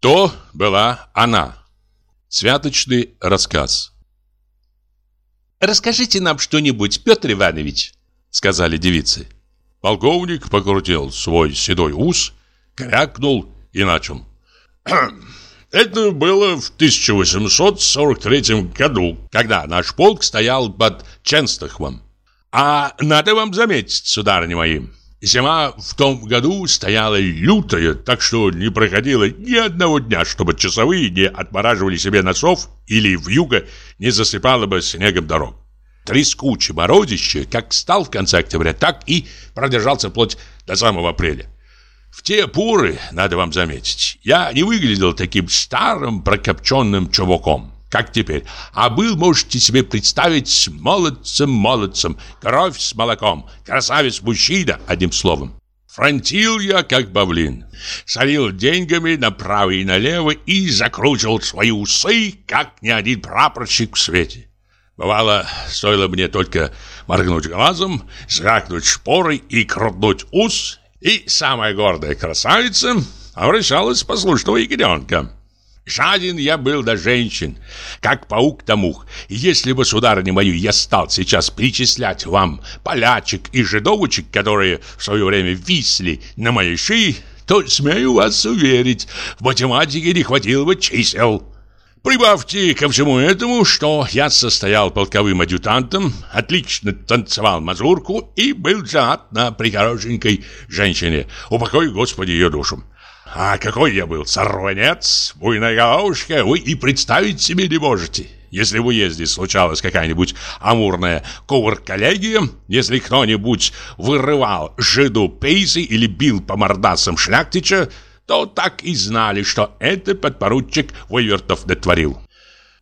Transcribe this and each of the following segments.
То была она. Святочный рассказ. «Расскажите нам что-нибудь, Петр Иванович», — сказали девицы. Полковник покрутил свой седой ус, крякнул и начал. Это было в 1843 году, когда наш полк стоял под Ченстахом. А надо вам заметить, сударыни мои, Зима в том году стояла лютая, так что не проходило ни одного дня, чтобы часовые не отмораживали себе носов или в юго не засыпало бы снегом дорог. Трескучее морозище, как стал в конце октября, так и продержался вплоть до самого апреля. В те поры, надо вам заметить, я не выглядел таким старым прокопченным чуваком как теперь, а был, можете себе представить, молодцем-молодцем, кровь с молоком, красавец-мужчина, одним словом. Фронтил я, как бавлин, солил деньгами направо и налево и закручивал свои усы, как ни один прапорщик в свете. Бывало, стоило мне только моргнуть глазом, звякнуть шпорой и крутнуть ус, и самая гордая красавица обращалась послушного ягненка. Жаден я был до женщин, как паук до мух. Если бы, сударыня мою, я стал сейчас перечислять вам полячек и жидовочек, которые в свое время висли на моей шее, то, смею вас уверить, в математике не хватило бы чисел. Прибавьте ко всему этому, что я состоял полковым адъютантом, отлично танцевал мазурку и был женат на прихорошенькой женщине, упокой Господи ее душу. А какой я был сорванец, буйная головушка, вы и представить себе не можете. Если в уезде случалась какая-нибудь амурная ковр-коллегия, если кто-нибудь вырывал жиду пейсы или бил по мордасам шляхтича, то так и знали, что это подпоручик Вывертов дотворил.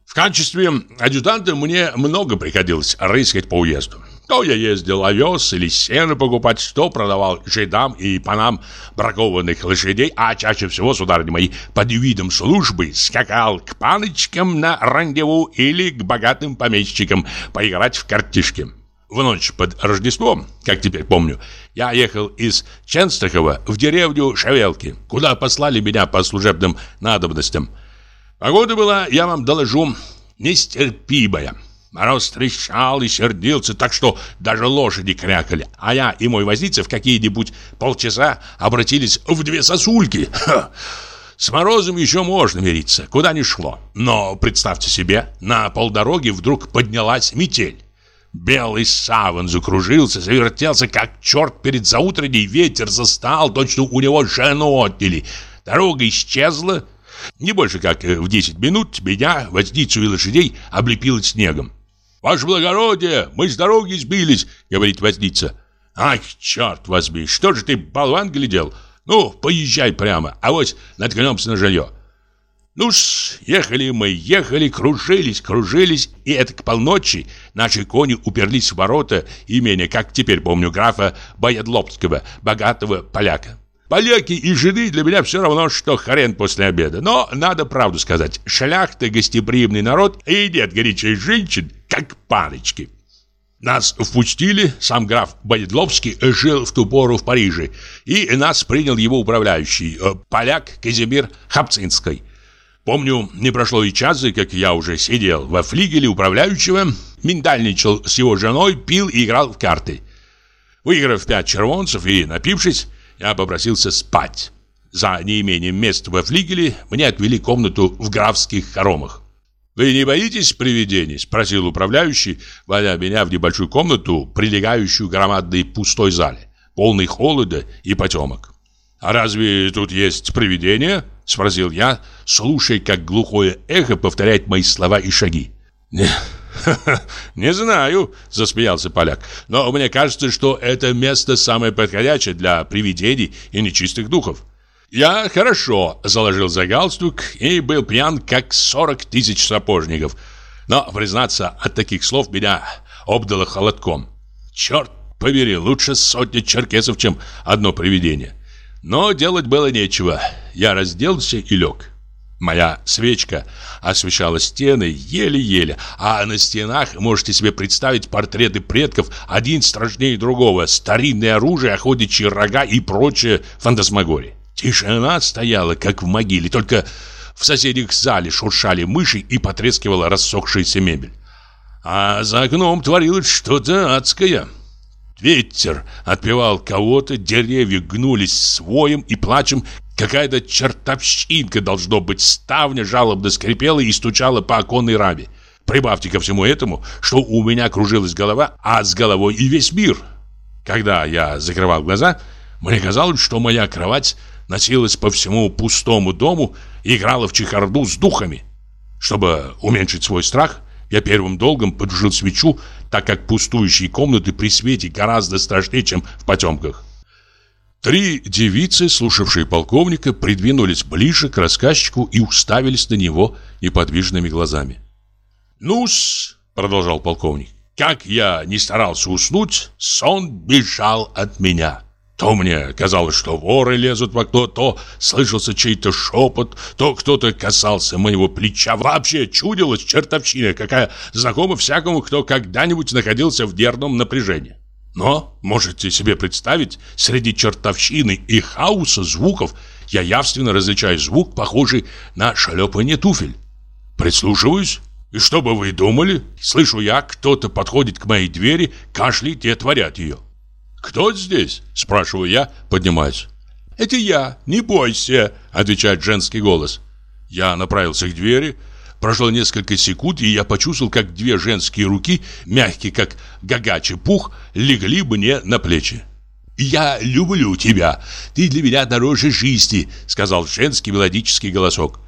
В качестве адъютанта мне много приходилось рыскать по уезду. То я ездил овес или сено покупать, что продавал жидам и панам бракованных лошадей, а чаще всего, сударыни мои, под видом службы скакал к паночкам на рандеву или к богатым помещикам поиграть в картишки. В ночь под Рождеством, как теперь помню, я ехал из Ченстахова в деревню Шавелки, куда послали меня по служебным надобностям. Погода была, я вам доложу, нестерпимая. Мороз трещал и сердился, так что даже лошади крякали. А я и мой возница в какие-нибудь полчаса обратились в две сосульки. Ха! С морозом еще можно мириться, куда ни шло. Но представьте себе, на полдороги вдруг поднялась метель. Белый саван закружился, завертелся, как черт перед заутренней, ветер застал, точно у него жену отняли. Дорога исчезла. Не больше как в 10 минут меня, возницу и лошадей облепило снегом. «Ваше благородие, мы с дороги сбились», — говорит возница. «Ах, черт возьми, что же ты, болван, глядел? Ну, поезжай прямо, а вот наткнемся на жилье». ну ж, ехали мы, ехали, кружились, кружились, и это к полночи наши кони уперлись в ворота имения, как теперь помню, графа Боядлобского, богатого поляка. Поляки и жены для меня все равно, что хрен после обеда. Но надо правду сказать, шляхта гостеприимный народ, и нет горячих женщин, как паночки. Нас впустили, сам граф Боедловский жил в ту пору в Париже, и нас принял его управляющий, э, поляк Казимир Хапцинский. Помню, не прошло и часа, как я уже сидел во флигеле управляющего, миндальничал с его женой, пил и играл в карты. Выиграв пять червонцев и напившись, я попросился спать. За неимением мест во флигеле мне отвели комнату в графских хоромах. «Вы не боитесь привидений?» – спросил управляющий, вводя меня в небольшую комнату, прилегающую к громадной пустой зале, полной холода и потемок. «А разве тут есть привидения?» – спросил я, слушая, как глухое эхо повторяет мои слова и шаги. «Не, знаю», – засмеялся поляк, «но мне кажется, что это место самое подходящее для привидений и нечистых духов. Я хорошо заложил за галстук и был пьян, как 40 тысяч сапожников. Но, признаться, от таких слов меня обдало холодком. Черт побери, лучше сотни черкесов, чем одно привидение. Но делать было нечего. Я разделся и лег. Моя свечка освещала стены еле-еле, а на стенах можете себе представить портреты предков, один страшнее другого, старинное оружие, охотничьи рога и прочее фантасмагория. Тишина стояла, как в могиле, только в соседних зале шуршали мыши и потрескивала рассохшаяся мебель. А за окном творилось что-то адское. Ветер отпевал кого-то, деревья гнулись своим и плачем. Какая-то чертовщинка, должно быть, ставня жалобно скрипела и стучала по оконной раме. Прибавьте ко всему этому, что у меня кружилась голова, а с головой и весь мир. Когда я закрывал глаза, мне казалось, что моя кровать носилась по всему пустому дому и играла в чехарду с духами. Чтобы уменьшить свой страх, я первым долгом поджил свечу, так как пустующие комнаты при свете гораздо страшнее, чем в потемках. Три девицы, слушавшие полковника, придвинулись ближе к рассказчику и уставились на него неподвижными глазами. «Ну-с», — продолжал полковник, — «как я не старался уснуть, сон бежал от меня». То мне казалось, что воры лезут в окно, то слышался чей-то шепот, то кто-то касался моего плеча. Вообще чудилась чертовщина, какая знакома всякому, кто когда-нибудь находился в нервном напряжении. Но, можете себе представить, среди чертовщины и хаоса звуков я явственно различаю звук, похожий на шлепание туфель. Прислушиваюсь, и что бы вы думали? Слышу я, кто-то подходит к моей двери, кашляет и отворяет ее. «Кто здесь?» – спрашиваю я, поднимаюсь. «Это я, не бойся», – отвечает женский голос. Я направился к двери. Прошло несколько секунд, и я почувствовал, как две женские руки, мягкие, как гагачий пух, легли мне на плечи. «Я люблю тебя. Ты для меня дороже жизни», — сказал женский мелодический голосок.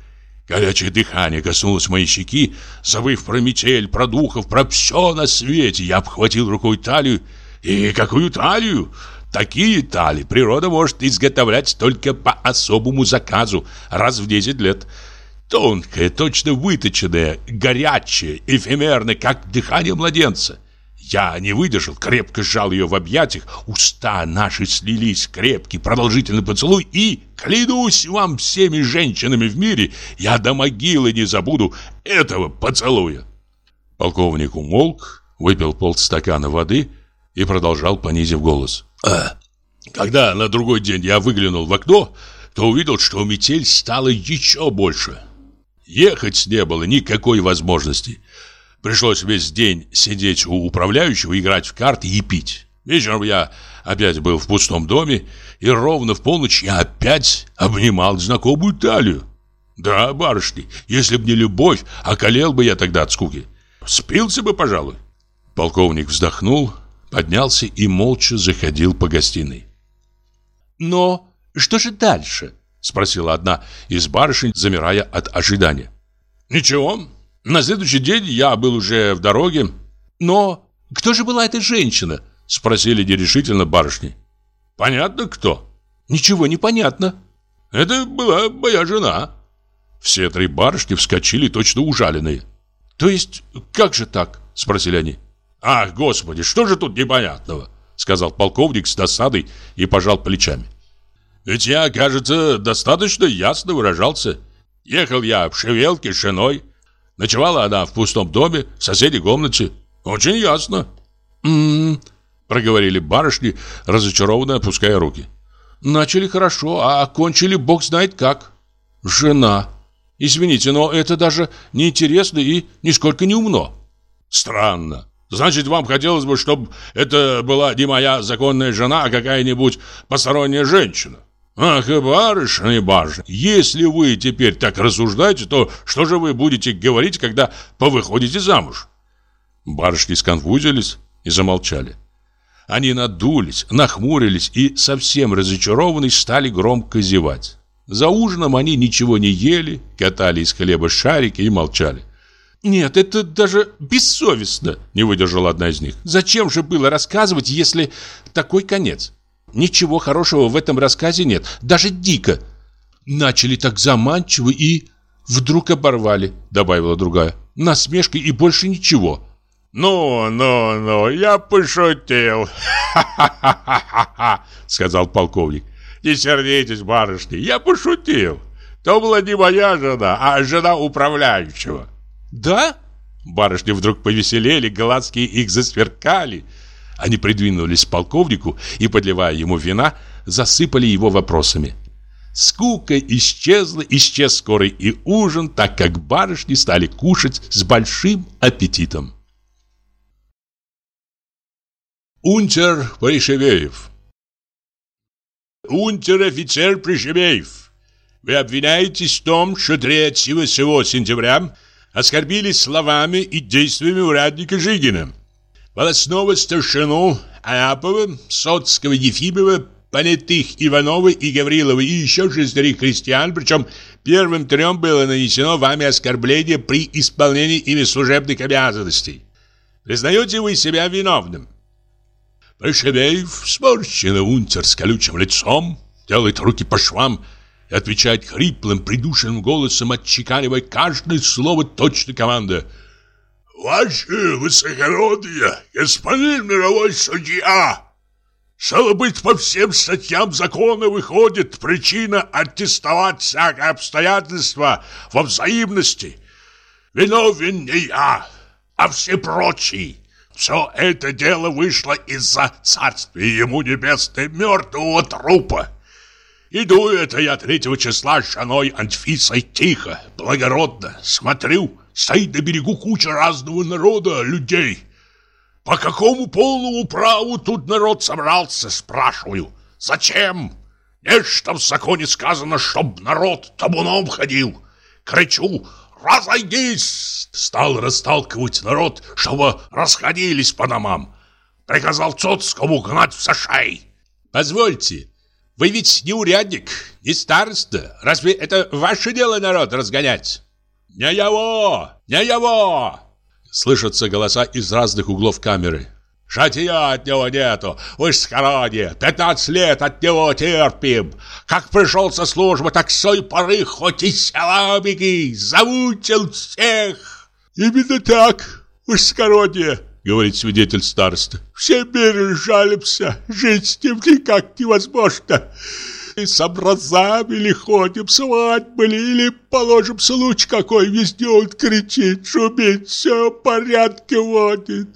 Горячее дыхание коснулось моей щеки, забыв про метель, про духов, про все на свете. Я обхватил рукой талию и какую талию? Такие тали природа может изготовлять только по особому заказу раз в 10 лет. Тонкая, точно выточенная, горячая, эфемерная, как дыхание младенца. Я не выдержал, крепко сжал ее в объятиях, уста наши слились, крепкий, продолжительный поцелуй, и, клянусь вам всеми женщинами в мире, я до могилы не забуду этого поцелуя. Полковник умолк, выпил полстакана воды и продолжал, понизив голос. «А, когда на другой день я выглянул в окно, то увидел, что метель стала еще больше. Ехать не было никакой возможности. Пришлось весь день сидеть у управляющего, играть в карты и пить. Вечером я опять был в пустом доме, и ровно в полночь я опять обнимал знакомую талию. Да, барышни, если б не любовь, околел бы я тогда от скуки. Спился бы, пожалуй. Полковник вздохнул, поднялся и молча заходил по гостиной. «Но что же дальше?» — спросила одна из барышень, замирая от ожидания. «Ничего. На следующий день я был уже в дороге. Но кто же была эта женщина?» — спросили нерешительно барышни. «Понятно, кто?» «Ничего не понятно». «Это была моя жена». Все три барышни вскочили, точно ужаленные. «То есть, как же так?» — спросили они. «Ах, господи, что же тут непонятного?» Сказал полковник с досадой и пожал плечами. «Ведь я, кажется, достаточно ясно выражался. Ехал я в шевелке с женой. Ночевала она в пустом доме, в соседней комнате. Очень ясно». «М-м-м», проговорили барышни, разочарованно опуская руки. «Начали хорошо, а окончили бог знает как. Жена. Извините, но это даже неинтересно и нисколько не умно». «Странно. Значит, вам хотелось бы, чтобы это была не моя законная жена, а какая-нибудь посторонняя женщина? Ах, и барышня, и барышня, если вы теперь так рассуждаете, то что же вы будете говорить, когда повыходите замуж? Барышни сконфузились и замолчали. Они надулись, нахмурились и, совсем разочарованные, стали громко зевать. За ужином они ничего не ели, катали из хлеба шарики и молчали. «Нет, это даже бессовестно», — не выдержала одна из них. «Зачем же было рассказывать, если такой конец? Ничего хорошего в этом рассказе нет, даже дико. Начали так заманчиво и вдруг оборвали», — добавила другая. «Насмешка и больше ничего». «Ну, ну, ну, я пошутил, ха-ха-ха-ха-ха», — сказал полковник. «Не сердитесь, барышни, я пошутил. То была не моя жена, а жена управляющего». «Да?» Барышни вдруг повеселели, глазки их засверкали. Они придвинулись к полковнику и, подливая ему вина, засыпали его вопросами. Скука исчезла, исчез скорый и ужин, так как барышни стали кушать с большим аппетитом. Унтер Пришевеев Унтер-офицер Пришевеев, вы обвиняетесь в том, что 3 всего сентября оскорбились словами и действиями урядника Жигина, волосного старшину Аапова, Соцкого Ефимова, понятых Иванова и Гаврилова и еще шестерых крестьян, причем первым трем было нанесено вами оскорбление при исполнении ими служебных обязанностей. Признаете вы себя виновным? Пришебеев, сморщенный унтер с колючим лицом, делает руки по швам и отвечает хриплым, придушенным голосом, отчеканивая каждое слово точно команда. «Ваше высокородие, господин мировой судья!» Стало быть, по всем статьям закона выходит причина аттестовать всякое обстоятельство во взаимности. Виновен не я, а все прочие. Все это дело вышло из-за царствия ему небесной мертвого трупа. Иду это я третьего числа с женой Анфисой тихо, благородно, смотрю, стоит на берегу куча разного народа, людей. По какому полному праву тут народ собрался, спрашиваю? Зачем? Нечто в законе сказано, чтоб народ табуном ходил. Кричу, разойдись! Стал расталкивать народ, чтобы расходились по домам. Приказал Цоцкому гнать в сашай. Позвольте, вы ведь не урядник, не староста. Разве это ваше дело народ разгонять? Не его, не его! Слышатся голоса из разных углов камеры. Шатья от него нету, вы ж скороне, пятнадцать лет от него терпим. Как пришел со службы, так с той поры хоть и села беги, замучил всех. Именно так, вы ж говорит свидетель староста. Все миры жалимся, жить с ним никак невозможно с образами или ходим, свадьбы или положим случай какой, везде он кричит, шумит, все в порядке водит.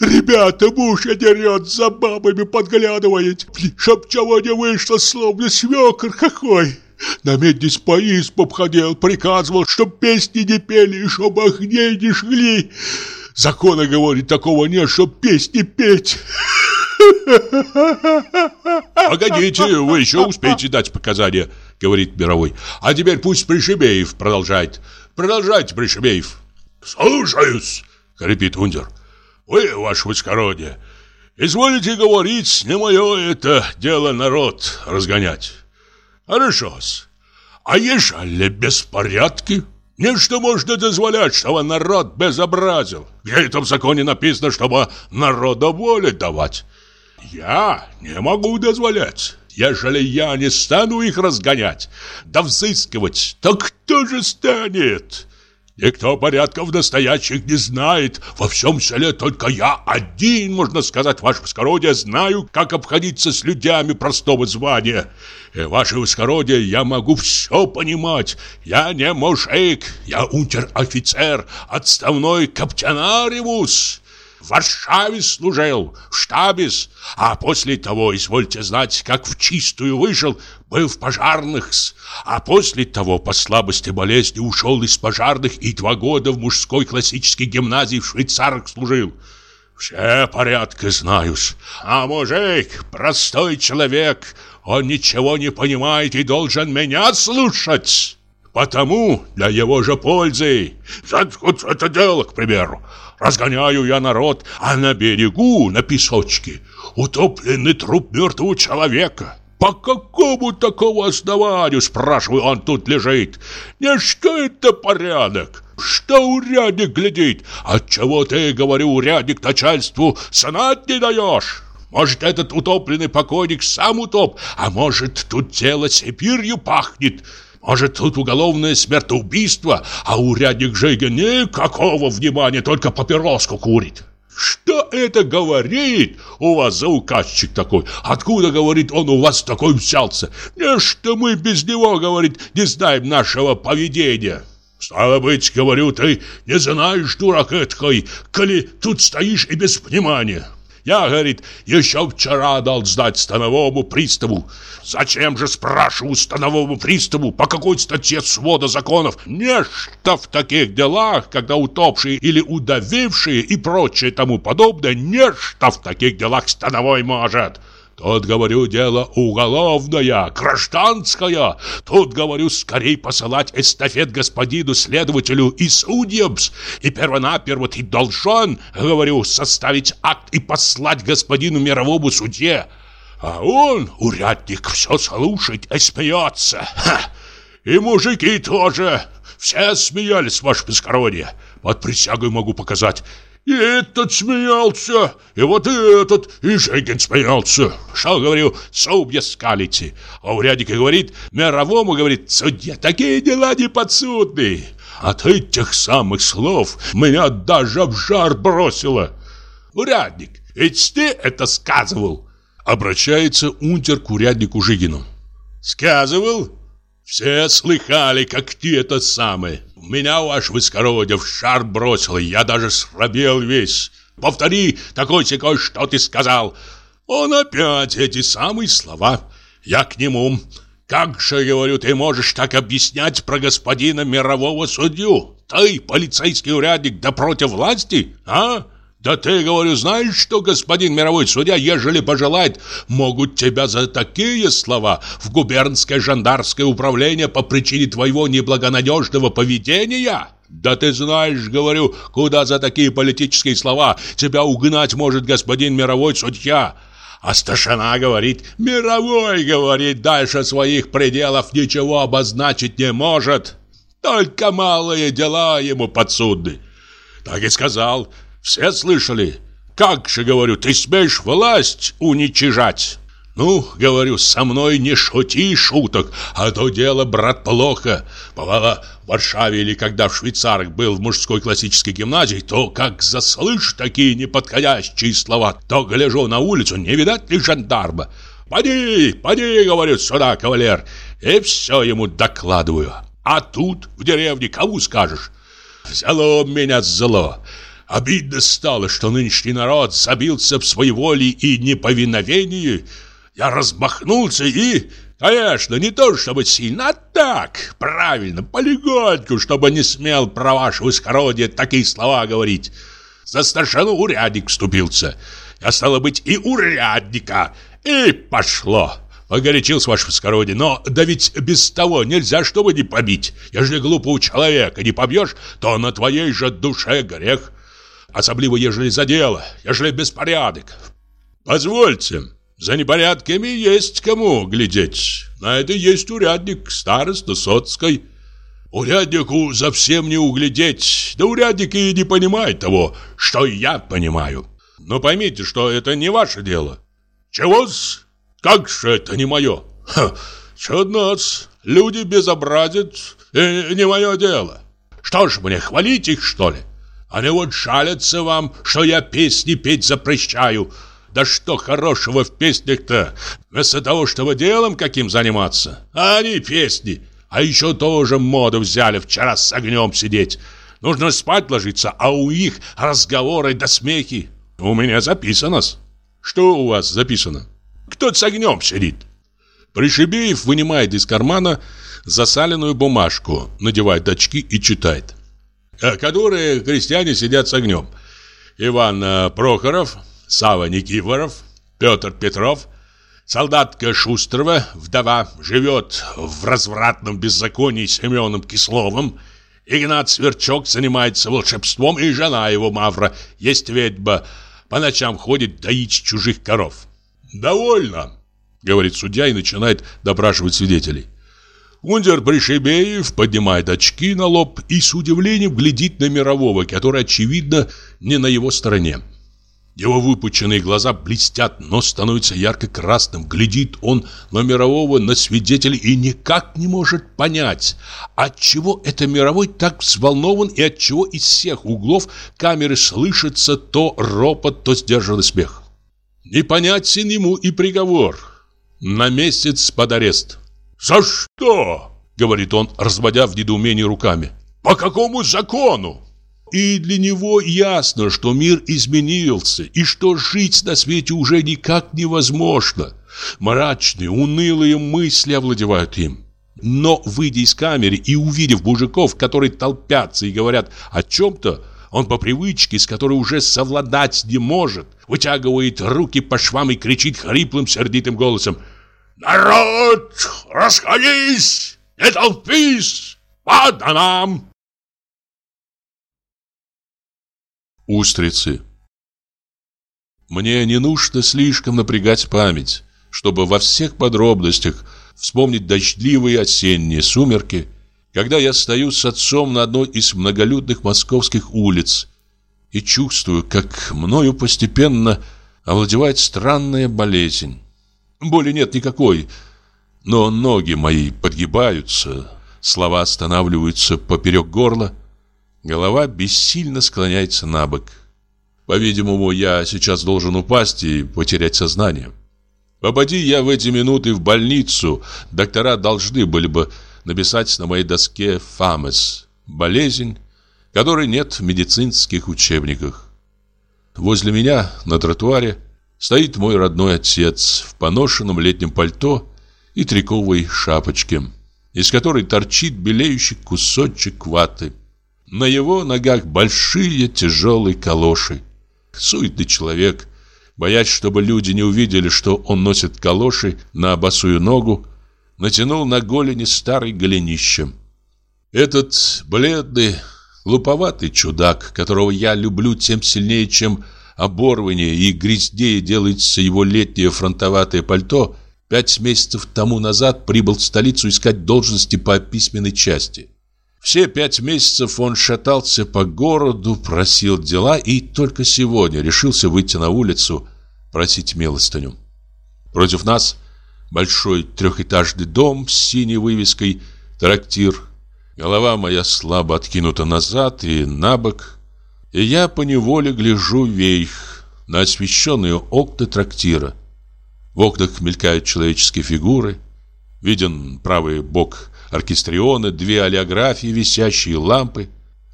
Ребята, муж дерет, за бабами подглядывает, чтоб чего не вышло, словно свекр какой. На меднись по избам ходил, приказывал, чтоб песни не пели, чтоб огней не жгли. Закона, говорит, такого нет, чтоб песни петь. «Погодите, вы еще успеете дать показания», — говорит Мировой. «А теперь пусть Пришибеев продолжает. Продолжайте, Пришибеев». «Слушаюсь», — хрипит Ундер. «Вы, ваше высокородие, изволите говорить, не мое это дело народ разгонять. Хорошо-с. А ежели беспорядки?» Нечто можно дозволять, чтобы народ безобразил. Где это в законе написано, чтобы народу волю давать? Я не могу дозволять. Ежели я не стану их разгонять, да взыскивать, то кто же станет? Никто порядков настоящих не знает. Во всем селе только я один, можно сказать, ваше воскородие, знаю, как обходиться с людьми простого звания. И, ваше воскородие, я могу все понимать. Я не мужик, я унтер-офицер, отставной каптенариус. В Варшаве служил, в штабе, а после того, извольте знать, как в чистую вышел, был в пожарных, а после того по слабости болезни ушел из пожарных и два года в мужской классической гимназии в швейцарах служил. Все порядки знаюсь, а мужик, простой человек, он ничего не понимает и должен меня слушать. Потому для его же пользы, вот это дело, к примеру, Разгоняю я народ, а на берегу, на песочке, утопленный труп мертвого человека. По какому такому основанию, спрашиваю, он тут лежит? Не что это порядок? Что урядник глядит? Отчего ты, говорю, урядник начальству знать не даешь? Может, этот утопленный покойник сам утоп, а может, тут тело сибирью пахнет?» Может, тут уголовное смертоубийство, а урядник Жига никакого внимания, только папироску курит. Что это говорит у вас за указчик такой? Откуда, говорит, он у вас такой взялся? Не что мы без него, говорит, не знаем нашего поведения. Стало быть, говорю, ты не знаешь, дурак эткой, коли тут стоишь и без внимания. Я, говорит, еще вчера дал сдать становому приставу. Зачем же, спрашиваю, становому приставу, по какой статье свода законов? Нечто в таких делах, когда утопшие или удавившие и прочее тому подобное, нечто в таких делах становой может. Тут, говорю, дело уголовное, гражданское. Тут, говорю, скорей посылать эстафет господину следователю и судьям. И первонаперво ты должен, говорю, составить акт и послать господину мировому судье. А он, урядник, все слушает и смеется. Ха! И мужики тоже. Все смеялись, ваше бескородие. Под присягой могу показать. И этот смеялся, и вот этот, и Женькин смеялся. Что, говорю, судья скалите. А урядник говорит, мировому, говорит, судья, такие дела не подсудные. От этих самых слов меня даже в жар бросило. Урядник, ведь ты это сказывал. Обращается унтер к уряднику Жигину. Сказывал? Все слыхали, как ты это самое. Меня, ваш высокородие, в шар бросило, я даже срабел весь. Повтори такой-сякой, что ты сказал. Он опять эти самые слова. Я к нему. Как же, говорю, ты можешь так объяснять про господина мирового судью? Ты, полицейский урядник, да против власти, а? Да ты, говорю, знаешь, что господин мировой судья, ежели пожелает, могут тебя за такие слова в губернское жандарское управление по причине твоего неблагонадежного поведения? Да ты знаешь, говорю, куда за такие политические слова тебя угнать может господин мировой судья? А старшина говорит, мировой, говорит, дальше своих пределов ничего обозначить не может. Только малые дела ему подсудны. Так и сказал, все слышали? Как же, говорю, ты смеешь власть уничижать? Ну, говорю, со мной не шути шуток, а то дело, брат, плохо. Бывало, в Варшаве или когда в Швейцарах был в мужской классической гимназии, то как заслышь такие неподходящие слова, то гляжу на улицу, не видать ли жандарма. «Поди, поди, — говорю, — сюда, кавалер!» И все ему докладываю. А тут, в деревне, кому скажешь? Взяло меня зло. Обидно стало, что нынешний народ забился в своей воле и неповиновении. Я размахнулся и... Конечно, не то чтобы сильно, а так, правильно, полегоньку, чтобы не смел про ваше высокородие такие слова говорить. За старшину урядник вступился. Я, стало быть, и урядника. И пошло. Погорячился ваше высокородие, но да ведь без того нельзя, чтобы не побить. Если глупого человека не побьешь, то на твоей же душе грех. Особливо, ежели за дело, ежели беспорядок. Позвольте, за непорядками есть кому глядеть. На это есть урядник, староста Соцкой. Уряднику совсем не углядеть, да урядник и не понимает того, что я понимаю. Но поймите, что это не ваше дело. Чего-с? Как же это не мое? Ха, чудно-с. Люди безобразят, и не мое дело. Что ж мне, хвалить их, что ли? Они вот шалятся вам, что я песни петь запрещаю. Да что хорошего в песнях-то? Вместо того, чтобы делом каким заниматься. А они песни. А еще тоже моду взяли вчера с огнем сидеть. Нужно спать ложиться, а у них разговоры да смехи. У меня записано-с. Что у вас записано? Кто с огнем сидит? Пришибеев вынимает из кармана засаленную бумажку, надевает очки и читает. Э, которые крестьяне сидят с огнем. Иван э, Прохоров, Сава Никифоров, Петр Петров, солдатка Шустрова, вдова, живет в развратном беззаконии с Семеном Кисловым, Игнат Сверчок занимается волшебством, и жена его, Мавра, есть ведьба, по ночам ходит доить чужих коров. «Довольно», — говорит судья и начинает допрашивать свидетелей. Унтер Пришибеев поднимает очки на лоб и с удивлением глядит на Мирового, который, очевидно, не на его стороне. Его выпученные глаза блестят, но становится ярко-красным. Глядит он на Мирового, на свидетелей и никак не может понять, отчего это Мировой так взволнован и отчего из всех углов камеры слышится то ропот, то сдержанный смех. Непонятен ему и приговор. На месяц под арест. «За что?» — говорит он, разводя в недоумении руками. «По какому закону?» и для него ясно, что мир изменился, и что жить на свете уже никак невозможно. Мрачные, унылые мысли овладевают им. Но, выйдя из камеры и увидев мужиков, которые толпятся и говорят о чем-то, он по привычке, с которой уже совладать не может, вытягивает руки по швам и кричит хриплым, сердитым голосом «Народ, расходись! Не толпись! По домам!» Устрицы Мне не нужно слишком напрягать память, чтобы во всех подробностях вспомнить дождливые осенние сумерки, когда я стою с отцом на одной из многолюдных московских улиц и чувствую, как мною постепенно овладевает странная болезнь. Боли нет никакой, но ноги мои подгибаются, слова останавливаются поперек горла, голова бессильно склоняется на бок. По-видимому, я сейчас должен упасть и потерять сознание. Попади я в эти минуты в больницу, доктора должны были бы написать на моей доске «Фамес» – болезнь, которой нет в медицинских учебниках. Возле меня на тротуаре стоит мой родной отец в поношенном летнем пальто и триковой шапочке, из которой торчит белеющий кусочек ваты. На его ногах большие тяжелые калоши. Суетный человек, боясь, чтобы люди не увидели, что он носит калоши на босую ногу, натянул на голени старый голенище. Этот бледный, глуповатый чудак, которого я люблю тем сильнее, чем оборваннее и грязнее делается его летнее фронтоватое пальто, пять месяцев тому назад прибыл в столицу искать должности по письменной части. Все пять месяцев он шатался по городу, просил дела и только сегодня решился выйти на улицу просить милостыню. Против нас большой трехэтажный дом с синей вывеской «Трактир». Голова моя слабо откинута назад и на бок, и я поневоле гляжу вверх на освещенные окна трактира. В окнах мелькают человеческие фигуры, виден правый бок оркестриона, две олеографии, висящие лампы.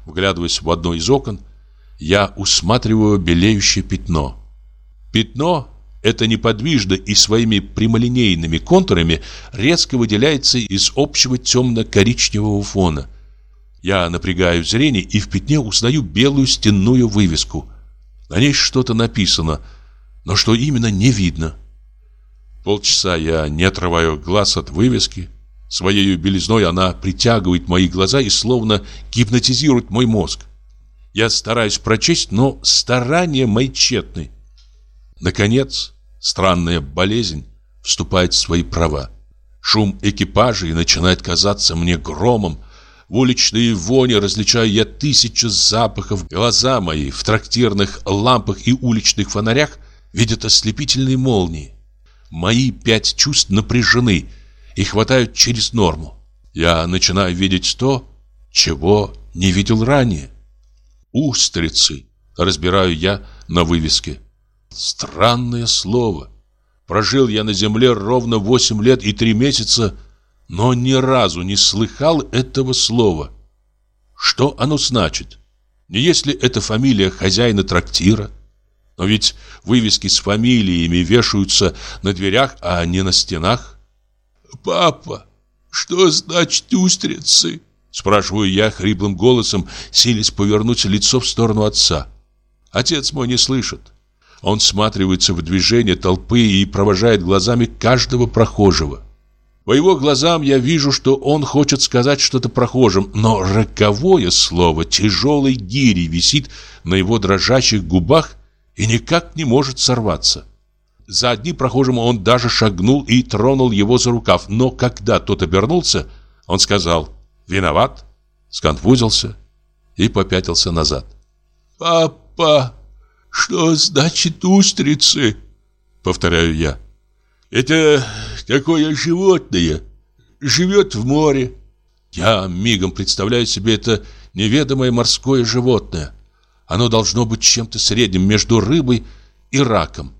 Вглядываясь в одно из окон, я усматриваю белеющее пятно. Пятно это неподвижно и своими прямолинейными контурами резко выделяется из общего темно-коричневого фона. Я напрягаю зрение и в пятне узнаю белую стенную вывеску. На ней что-то написано, но что именно не видно. Полчаса я не отрываю глаз от вывески. Своей белизной она притягивает мои глаза и словно гипнотизирует мой мозг. Я стараюсь прочесть, но старания мои тщетны. Наконец, Странная болезнь вступает в свои права. Шум экипажей начинает казаться мне громом. В уличные вони различаю я тысячу запахов. Глаза мои в трактирных лампах и уличных фонарях видят ослепительные молнии. Мои пять чувств напряжены и хватают через норму. Я начинаю видеть то, чего не видел ранее. Устрицы, разбираю я на вывеске. Странное слово. Прожил я на земле ровно 8 лет и 3 месяца, но ни разу не слыхал этого слова. Что оно значит? Не если это фамилия хозяина трактира? Но ведь вывески с фамилиями вешаются на дверях, а не на стенах. «Папа, что значит устрицы?» Спрашиваю я хриплым голосом, силясь повернуть лицо в сторону отца. Отец мой не слышит. Он всматривается в движение толпы и провожает глазами каждого прохожего. По его глазам я вижу, что он хочет сказать что-то прохожим, но роковое слово тяжелой гири висит на его дрожащих губах и никак не может сорваться. За одним прохожим он даже шагнул и тронул его за рукав, но когда тот обернулся, он сказал «Виноват», сконфузился и попятился назад. «Папа!» «Что значит устрицы?» Повторяю я. «Это такое животное. Живет в море». Я мигом представляю себе это неведомое морское животное. Оно должно быть чем-то средним между рыбой и раком.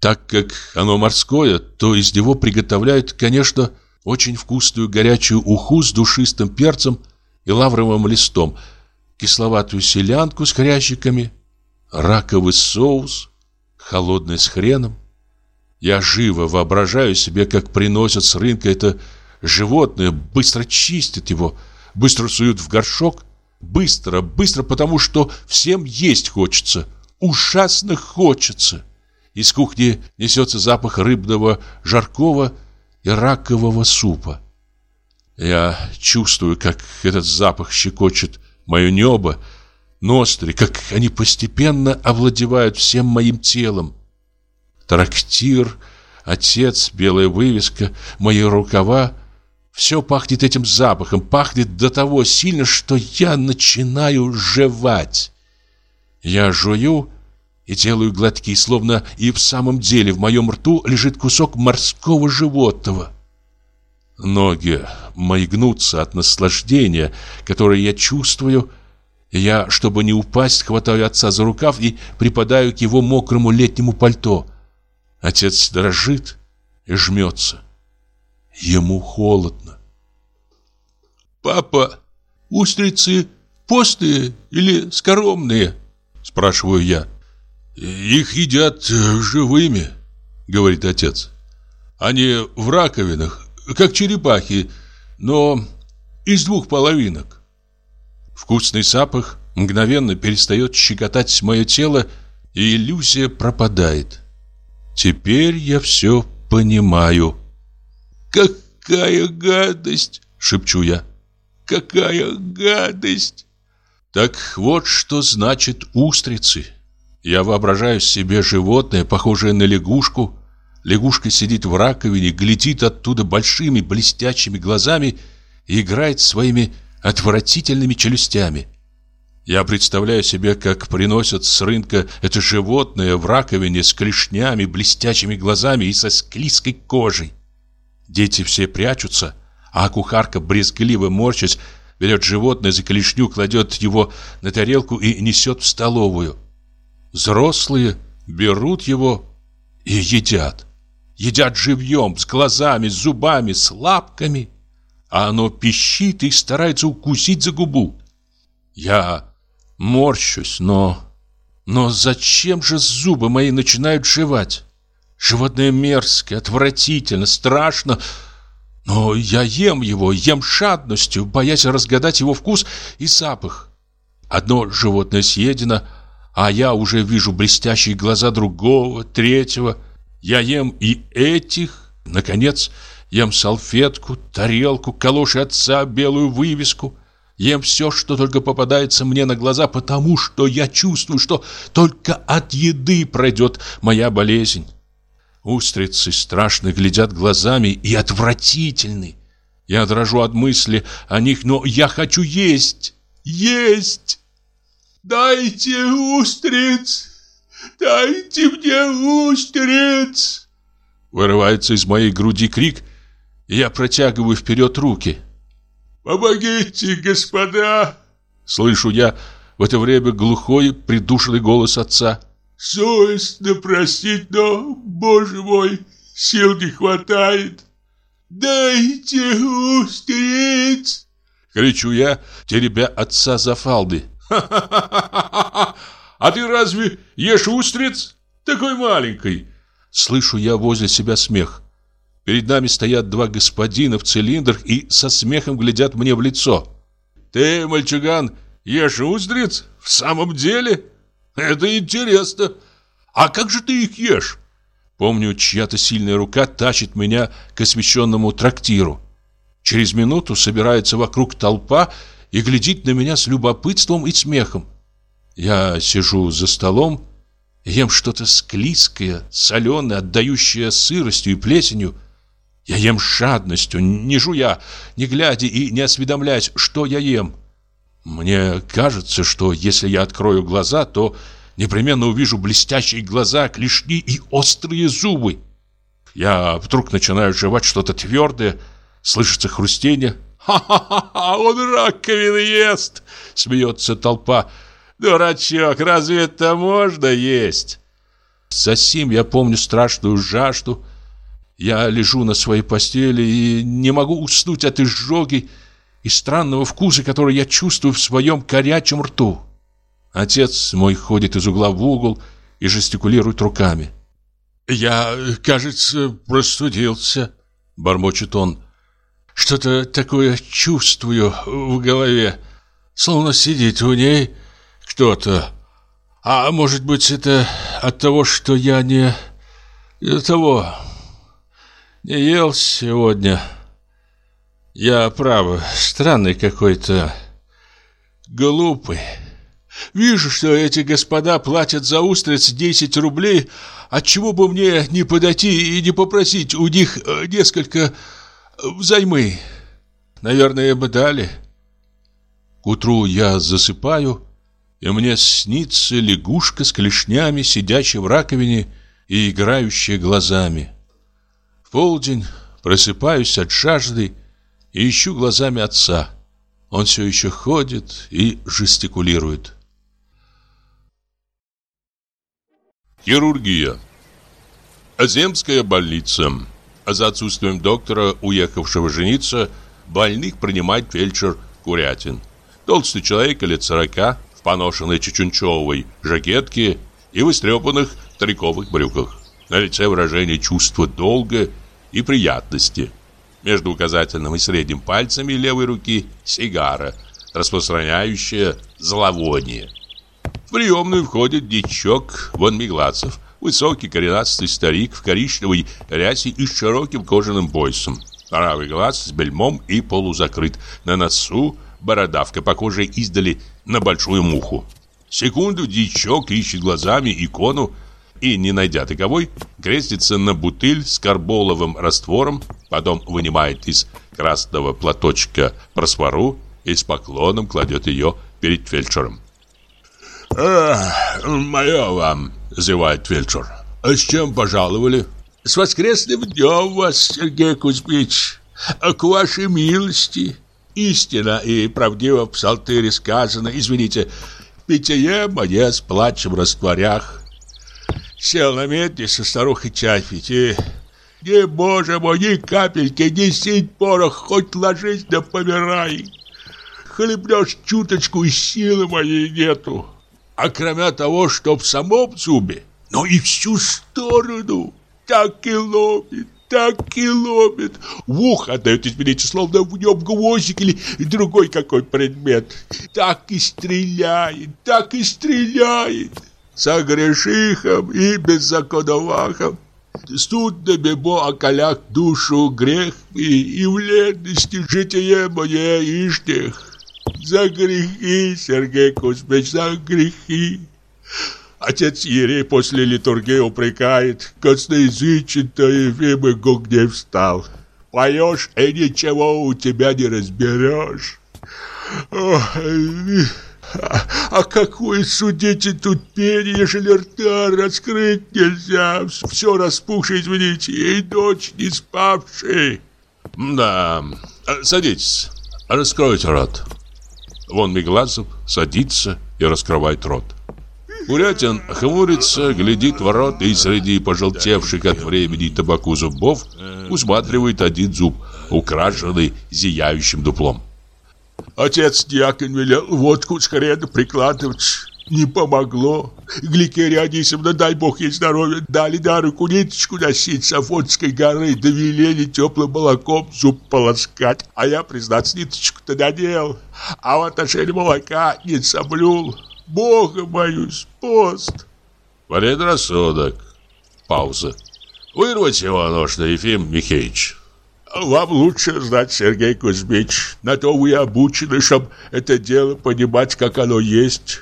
Так как оно морское, то из него приготовляют, конечно, очень вкусную горячую уху с душистым перцем и лавровым листом – кисловатую селянку с хрящиками, раковый соус, холодный с хреном. Я живо воображаю себе, как приносят с рынка это животное, быстро чистят его, быстро суют в горшок, быстро, быстро, потому что всем есть хочется, ужасно хочется. Из кухни несется запах рыбного жаркого и ракового супа. Я чувствую, как этот запах щекочет мое небо, ноздри, как они постепенно овладевают всем моим телом. Трактир, отец, белая вывеска, мои рукава — все пахнет этим запахом, пахнет до того сильно, что я начинаю жевать. Я жую и делаю глотки, словно и в самом деле в моем рту лежит кусок морского животного. Ноги мои гнутся от наслаждения, которое я чувствую, я, чтобы не упасть, хватаю отца за рукав и припадаю к его мокрому летнему пальто. Отец дрожит и жмется. Ему холодно. «Папа, устрицы постные или скоромные?» Спрашиваю я. «Их едят живыми», — говорит отец. «Они в раковинах, как черепахи, но из двух половинок». Вкусный запах мгновенно перестает щекотать мое тело, и иллюзия пропадает. Теперь я все понимаю. «Какая гадость!» — шепчу я. «Какая гадость!» Так вот что значит устрицы. Я воображаю себе животное, похожее на лягушку. Лягушка сидит в раковине, глядит оттуда большими блестящими глазами и играет своими отвратительными челюстями. Я представляю себе, как приносят с рынка это животное в раковине с клешнями, блестящими глазами и со склизкой кожей. Дети все прячутся, а кухарка, брезгливо морщась, берет животное за клешню, кладет его на тарелку и несет в столовую. Взрослые берут его и едят. Едят живьем, с глазами, с зубами, с лапками. А оно пищит и старается укусить за губу. Я морщусь, но... Но зачем же зубы мои начинают жевать? Животное мерзкое, отвратительно, страшно, но я ем его, ем шадностью, боясь разгадать его вкус и запах. Одно животное съедено, а я уже вижу блестящие глаза другого, третьего. Я ем и этих, наконец, ем салфетку, тарелку, калоши отца, белую вывеску. Ем все, что только попадается мне на глаза, потому что я чувствую, что только от еды пройдет моя болезнь. Устрицы страшно глядят глазами и отвратительны. Я дрожу от мысли о них, но я хочу есть. Есть! Дайте устриц! Дайте мне устриц! Вырывается из моей груди крик, и я протягиваю вперед руки. «Помогите, господа!» Слышу я в это время глухой, придушенный голос отца совестно просить, но, боже мой, сил не хватает. Дайте устриц!» Кричу я, теребя отца за фалды. «Ха-ха-ха! А ты разве ешь устриц? Такой маленький!» Слышу я возле себя смех. Перед нами стоят два господина в цилиндрах и со смехом глядят мне в лицо. «Ты, мальчуган, ешь устриц? В самом деле?» Это интересно. А как же ты их ешь? Помню, чья-то сильная рука тащит меня к освещенному трактиру. Через минуту собирается вокруг толпа и глядит на меня с любопытством и смехом. Я сижу за столом, ем что-то склизкое, соленое, отдающее сыростью и плесенью. Я ем с жадностью, не жуя, не глядя и не осведомляясь, что я ем. Мне кажется, что если я открою глаза, то непременно увижу блестящие глаза, клешни и острые зубы. Я вдруг начинаю жевать что-то твердое, слышится хрустение. «Ха-ха-ха, он раковины ест!» — смеется толпа. «Дурачок, разве это можно есть?» Засим я помню страшную жажду. Я лежу на своей постели и не могу уснуть от изжоги, и странного вкуса, который я чувствую в своем горячем рту. Отец мой ходит из угла в угол и жестикулирует руками. «Я, кажется, простудился», — бормочет он. «Что-то такое чувствую в голове, словно сидит в ней кто-то. А может быть, это от того, что я не того... не ел сегодня. Я, право, странный какой-то, глупый». Вижу, что эти господа платят за устриц 10 рублей, отчего бы мне не подойти и не попросить у них э, несколько э, взаймы. Наверное, бы дали. К утру я засыпаю, и мне снится лягушка с клешнями, сидящая в раковине и играющая глазами. В полдень просыпаюсь от жажды и ищу глазами отца. Он все еще ходит и жестикулирует. Хирургия. Земская больница. За отсутствием доктора, уехавшего жениться, больных принимает фельдшер Курятин. Толстый человек лет сорока, в поношенной чечунчевой жакетке и в истрепанных триковых брюках. На лице выражение чувства долга и приятности. Между указательным и средним пальцами левой руки сигара, распространяющая зловоние. В приемную входит дичок Вон Меглацев, высокий коренастый старик в коричневой рясе и с широким кожаным поясом. Правый глаз с бельмом и полузакрыт. На носу бородавка, похожая издали на большую муху. Секунду дичок ищет глазами икону и, не найдя таковой, крестится на бутыль с карболовым раствором, потом вынимает из красного платочка просфору и с поклоном кладет ее перед фельдшером. «Мое вам», — зевает фельдшер. «А с чем пожаловали?» «С воскресным днем вас, Сергей Кузьмич, к вашей милости. Истина и правдиво в псалтыре сказано, извините, питье мое с плачем растворях. Сел на медне со старухой чай пить и... Не, боже мой, ни капельки, ни синь порох, хоть ложись да помирай. Хлебнешь чуточку, и силы моей нету а кроме того, что в самом зубе, но и всю сторону. Так и ломит, так и ломит. В ухо отдает, извините, словно в нем гвоздик или другой какой предмет. Так и стреляет, так и стреляет. За грешихом и беззаконовахом. Студными бо околях душу грех и, и в ледности житие мое ишних. За грехи, Сергей Кузьмич, за грехи. Отец Ерей после литургии упрекает, косноязычен-то и гугне встал. Поешь, и ничего у тебя не разберешь. Ох, а, а какое судите тут пение, ежели рта раскрыть нельзя? Все распухшее, извините, и дочь не спавший. Да, садитесь, раскройте рот. Вон Меглазов садится и раскрывает рот. Урятин хмурится, глядит в рот и среди пожелтевших от времени табаку зубов усматривает один зуб, украшенный зияющим дуплом. Отец дьякон велел водку с хрена прикладывать. Не помогло. Гликерия Анисовна, дай бог ей здоровья, дали на руку ниточку носить с Афонской горы, довелели теплым молоком зуб полоскать. А я, признаться, ниточку-то надел, а в отношении молока не соблюл. Бога боюсь, пост. Предрассудок. Пауза. Вырвать его нужно, Ефим Михеевич. Вам лучше знать, Сергей Кузьмич. На то вы обучены, чтобы это дело понимать, как оно есть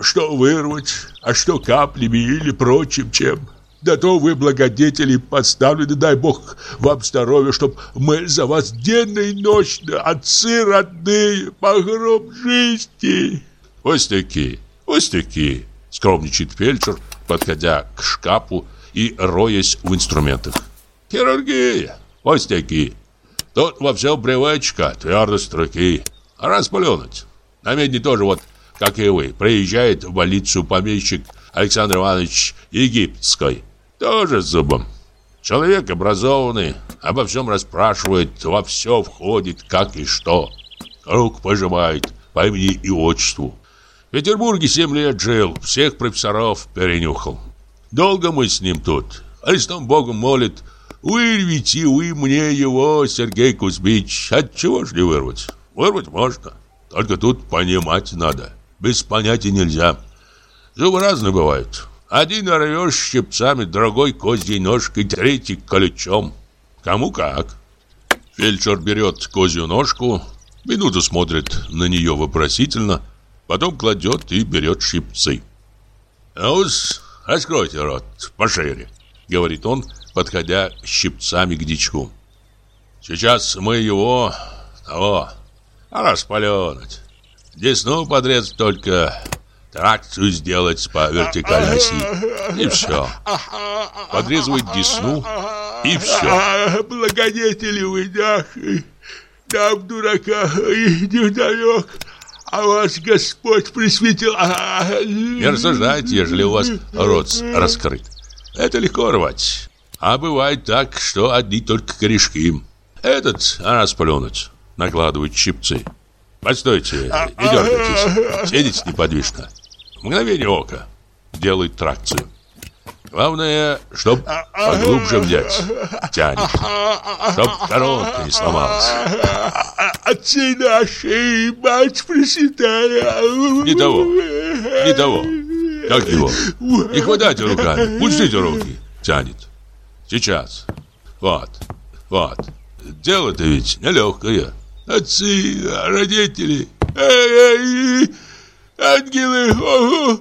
что вырвать, а что каплями или прочим чем. Да то вы, благодетели, подставлены, дай Бог вам здоровья, чтоб мы за вас денно и ночно, отцы родные, погром жизни. Пустяки, пустяки, скромничает фельдшер, подходя к шкафу и роясь в инструментах. Хирургия, пустяки. Тут во всем привычка, твердость руки. Расплюнуть. На медне тоже вот как и вы, приезжает в больницу помещик Александр Иванович Египетской, тоже зубом. Человек образованный, обо всем расспрашивает, во все входит, как и что. рук пожимает по имени и отчеству. В Петербурге семь лет жил, всех профессоров перенюхал. Долго мы с ним тут. Христом Богом молит, вырвите вы мне его, Сергей Кузьмич. Отчего ж не вырвать? Вырвать можно. Только тут понимать надо. Без понятия нельзя. Зубы разные бывают. Один рвешь щипцами, другой козьей ножкой, третий колючом. Кому как. Фельдшер берет козью ножку, минуту смотрит на нее вопросительно, потом кладет и берет щипцы. «Ну-с, раскройте рот пошире», — говорит он, подходя щипцами к дичку. «Сейчас мы его, того, распаленуть. Десну подрез только тракцию сделать по вертикальной оси. И все. Подрезывает десну, и все. Благодетели вы наши, нам, дурака, и недалек, а вас Господь присветил. Не рассуждайте, ежели у вас рот раскрыт. Это легко рвать. А бывает так, что одни только корешки. Этот расплюнуть, накладывают щипцы. Постойте, не дергайтесь, сидите неподвижно. Мгновение ока. Делает тракцию. Главное, чтоб поглубже взять. Тянет. Чтоб коронка не сломалась. Отцы наши, мать Пресвятая. Не того, не того. Как его? Не хватайте руками, пустите руки. Тянет. Сейчас. Вот, вот. Дело-то ведь нелегкое. Отцы, родители, эй, ангелы, ого,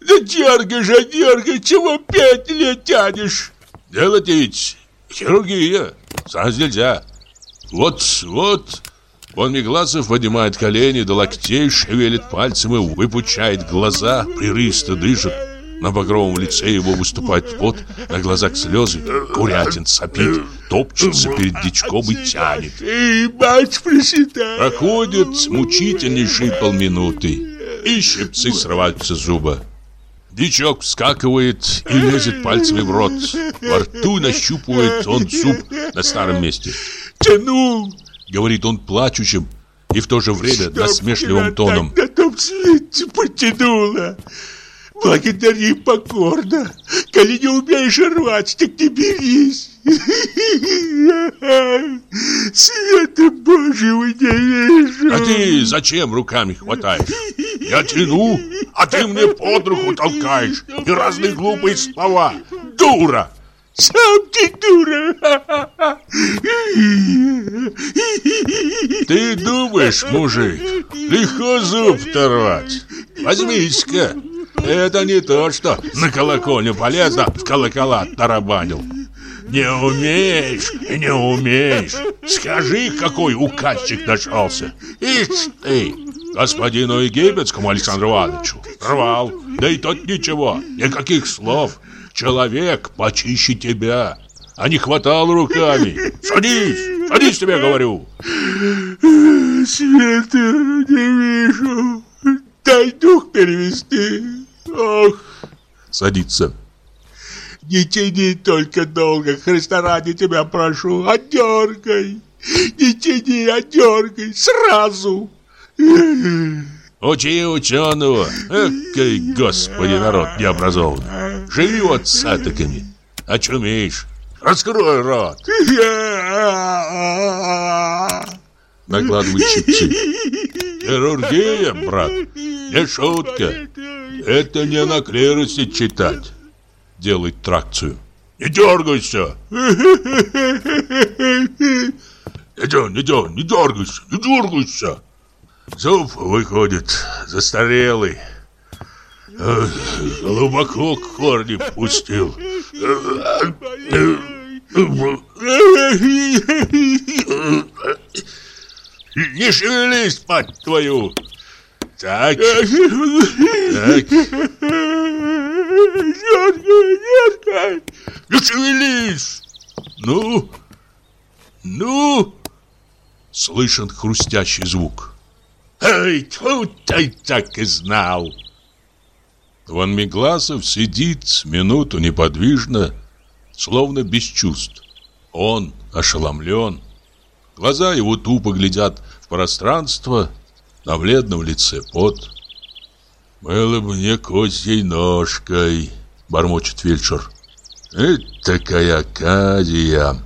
да дергай же, дергай, чего пять лет тянешь? Делать ведь хирургия, сразу нельзя. Вот, вот, он Мегласов поднимает колени до локтей, шевелит пальцем и выпучает глаза, прерывисто дышит. На багровом лице его выступает пот, на глазах слезы, курятин сопит, топчется перед дичком и тянет. Эй, мать Пресвятая! Проходит мучительнейшие полминуты, и щипцы срываются с зуба. Дичок вскакивает и лезет пальцами в рот. Во рту нащупывает он зуб на старом месте. Тянул! Говорит он плачущим и в то же время насмешливым тоном. На том свете потянуло. Благодари покорно. Коли не умеешь рвать, так не берись. Света Божьего не вижу. А ты зачем руками хватаешь? Я тяну, а ты мне под руку толкаешь. И разные глупые слова. Дура! Сам ты дура. Ты думаешь, мужик, легко зуб оторвать? Возьмись-ка. Это не то, что на колокольню полезно в колокола тарабанил. Не умеешь, не умеешь. Скажи, какой указчик нашелся. Ишь ты, господину Египетскому Александру Ивановичу рвал. Да и тот ничего, никаких слов. Человек почище тебя, а не хватал руками. Садись, садись, тебе говорю. Света не вижу. Дай дух перевести. Ох, Садится. не тяни только долго, Христа ради тебя прошу, отдергай. Не тяни, отдергай, сразу. Учи ученого. Экой, господи, народ необразованный. Живи вот с атаками. Очумеешь. Раскрой рот. Накладывай щипцы. Хирургия, брат, не шутка. Это не на клиросе читать. Делает тракцию. Не дергайся. Не дергайся, не дергайся, не дергайся. Зуб выходит застарелый. Глубоко корни пустил. Не шевелись, мать твою! Так, так, Дергай, дергай. не шевелись! Ну, ну! Слышен хрустящий звук. Эй, тут я так и знал! Ван Мегласов сидит минуту неподвижно, словно без чувств. Он ошеломлен. Глаза его тупо глядят в пространство, на бледном лице пот. «Было бы мне козьей ножкой», — бормочет фельдшер. «Это такая Акадия!»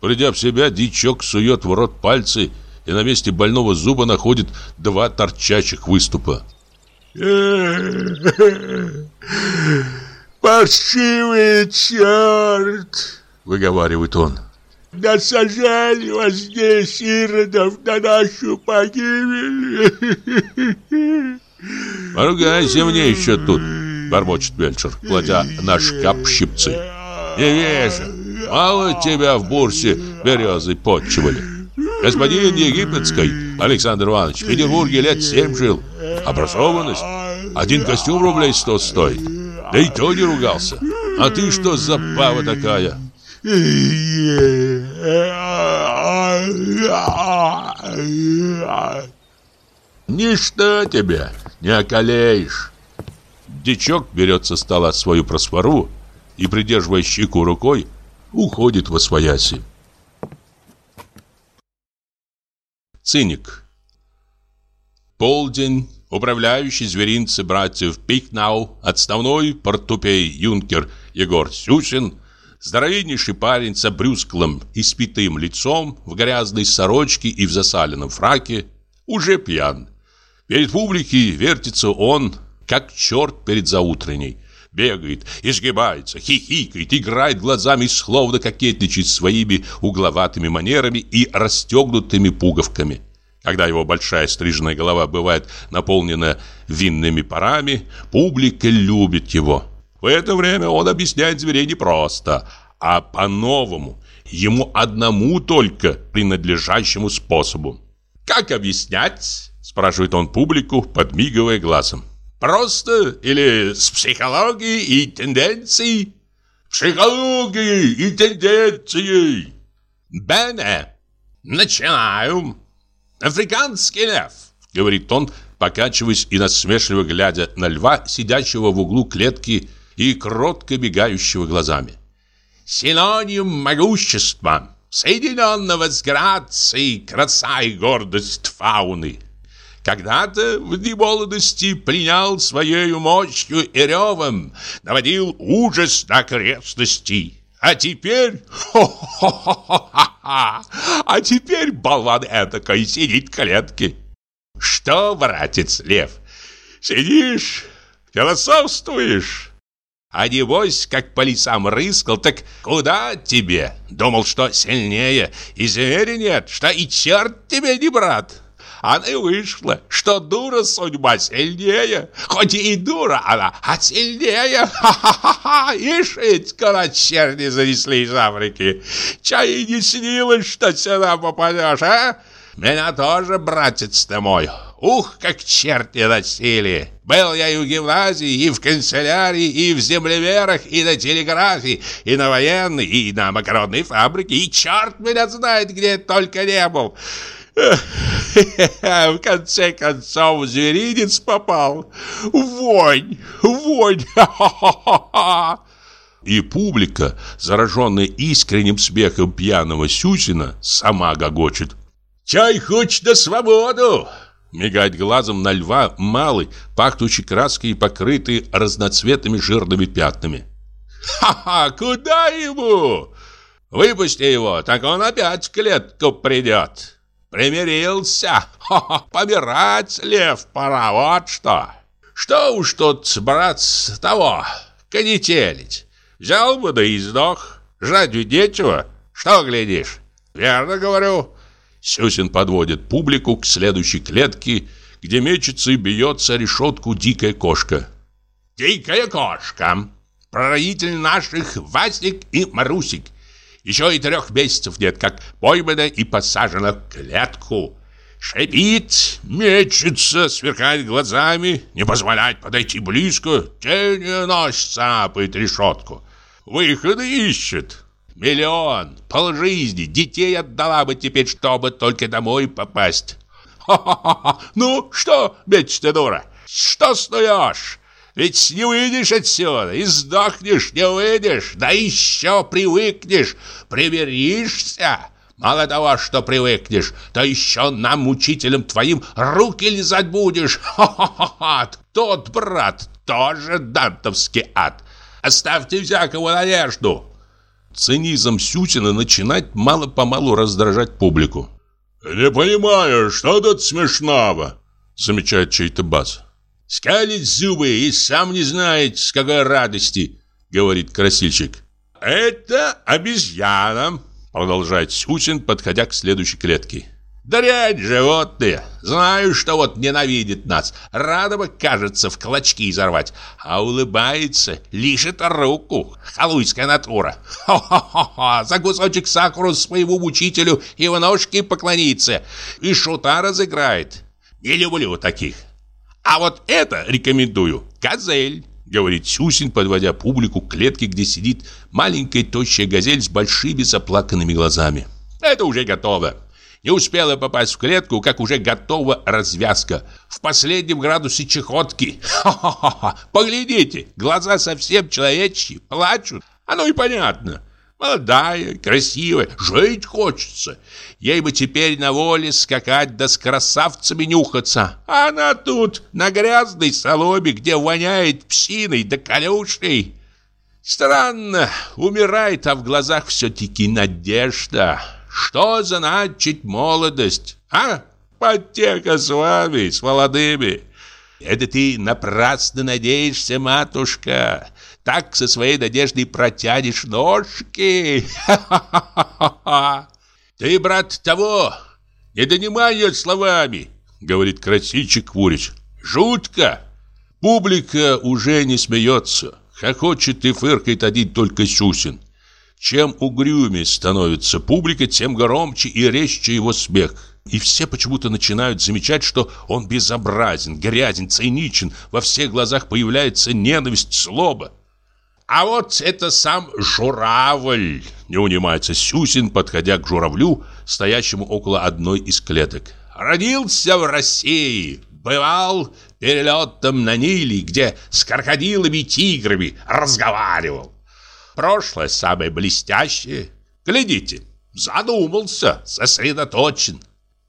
Придя в себя, дичок сует в рот пальцы и на месте больного зуба находит два торчащих выступа. «Паршивый черт!» — выговаривает он. «Насажали вас здесь, иродов, на нашу погибель!» «Поругайся мне еще тут!» — бормочет фельдшер, кладя на шкаф щипцы. «Не вижу, мало тебя в бурсе березы подчивали. Господин Египетской Александр Иванович в Петербурге лет семь жил. Образованность. Один костюм рублей сто стоит. Да и то не ругался. А ты что за пава такая?» «Ничто тебе, не околеешь!» Дичок берет со стола свою просфору и, придерживая щеку рукой, уходит во свояси. Циник Полдень, управляющий зверинцы братьев Пикнау, отставной портупей юнкер Егор Сюсин, здоровеннейший парень с обрюзглым и спитым лицом, в грязной сорочке и в засаленном фраке, уже пьян. Перед публикой вертится он, как черт перед заутренней. Бегает, изгибается, хихикает, играет глазами, словно кокетничает своими угловатыми манерами и расстегнутыми пуговками. Когда его большая стриженная голова бывает наполнена винными парами, публика любит его. В это время он объясняет зверей не просто, а по-новому, ему одному только принадлежащему способу. «Как объяснять?» – спрашивает он публику, подмигивая глазом. «Просто или с психологией и тенденцией?» «Психологией и тенденцией!» «Бене! Начинаю!» «Африканский лев!» — говорит он, покачиваясь и насмешливо глядя на льва, сидящего в углу клетки и кротко бегающего глазами. «Синоним могущества, соединенного с грацией, краса и гордость фауны. Когда-то в дни молодости пленял своей мощью и ревом, наводил ужас на окрестности». А теперь... Хо-хо-хо-хо-ха! А теперь болван этакой сидит в клетке. Что, братец Лев, сидишь, философствуешь? А небось, как по лесам рыскал, так куда тебе? Думал, что сильнее, и зверя нет, что и черт тебе не брат. Она и вышла, что дура судьба сильнее. Хоть и дура она, а сильнее. Ха-ха-ха! Ишь, ведь черни занесли из Африки. Чай не снилось, что сюда попадешь, а? Меня тоже, братец ты мой. Ух, как черти носили. Был я и в гимназии, и в канцелярии, и в землеверах, и на телеграфии, и на военной, и на макаронной фабрике, и черт меня знает, где только не был. В конце концов, зверинец попал. Вонь, вонь. И публика, зараженная искренним смехом пьяного Сюсина, сама гогочет. «Чай хочет на свободу!» Мигает глазом на льва малый, пахнущий краской и покрытый разноцветными жирными пятнами. «Ха-ха! Куда ему? Выпусти его, так он опять в клетку придет!» Примирился. Ха -ха, помирать, лев, пора, вот что. Что уж тут, брат, того, конетелить. Взял бы да и сдох. Жрать ведь нечего. Что глядишь? Верно говорю. Сюсин подводит публику к следующей клетке, где мечется и бьется решетку дикая кошка. Дикая кошка. Прародитель наших Васик и Марусик. Еще и трех месяцев нет, как поймана и посажена в клетку. Шипит, мечется, сверкает глазами, не позволяет подойти близко, тень ночь цапает решетку. Выходы ищет. Миллион, полжизни, детей отдала бы теперь, чтобы только домой попасть. Ха-ха-ха, ну что, мечта дура, что стоишь? Ведь не выйдешь отсюда, и сдохнешь, не выйдешь, да еще привыкнешь, примиришься. Мало того, что привыкнешь, то еще нам, учителям твоим, руки лизать будешь. Ха-ха-ха! Тот брат тоже дантовский ад. Оставьте всякого надежду. Цинизм Сютина начинает мало-помалу раздражать публику. «Не понимаю, что тут смешного?» Замечает чей-то бас. «Скалит зубы и сам не знает, с какой радости», говорит красильщик. «Это обезьяна», Продолжает Сютин, подходя к следующей клетке. Дрянь животные. Знаю, что вот ненавидит нас. Рада бы, кажется, в клочки изорвать. А улыбается, лишит руку. Халуйская натура. Хо-хо-хо. За кусочек сакуру своему учителю и в ножки поклониться. И шута разыграет. Не люблю таких. А вот это рекомендую. Газель говорит Сюсин, подводя публику к клетке, где сидит маленькая тощая газель с большими заплаканными глазами. Это уже готово. Не успела попасть в клетку, как уже готова развязка. В последнем градусе чехотки. Поглядите, глаза совсем человечьи, плачут. Оно и понятно. Молодая, красивая, жить хочется. Ей бы теперь на воле скакать да с красавцами нюхаться. А она тут, на грязной соломе, где воняет псиной да колючей. Странно, умирает, а в глазах все-таки надежда. Что значит молодость, а? Потека с вами, с молодыми. Это ты напрасно надеешься, матушка. Так со своей надеждой протянешь ножки. Ты, брат, того, не донимай словами, говорит красильщик Курич. Жутко. Публика уже не смеется. Хохочет и фыркает один только Сюсин. Чем угрюмее становится публика, тем громче и резче его смех. И все почему-то начинают замечать, что он безобразен, грязен, циничен. Во всех глазах появляется ненависть, злоба. А вот это сам журавль, не унимается Сюсин, подходя к журавлю, стоящему около одной из клеток. Родился в России, бывал перелетом на Ниле, где с крокодилами и тиграми разговаривал. Прошлое самое блестящее. Глядите, задумался, сосредоточен.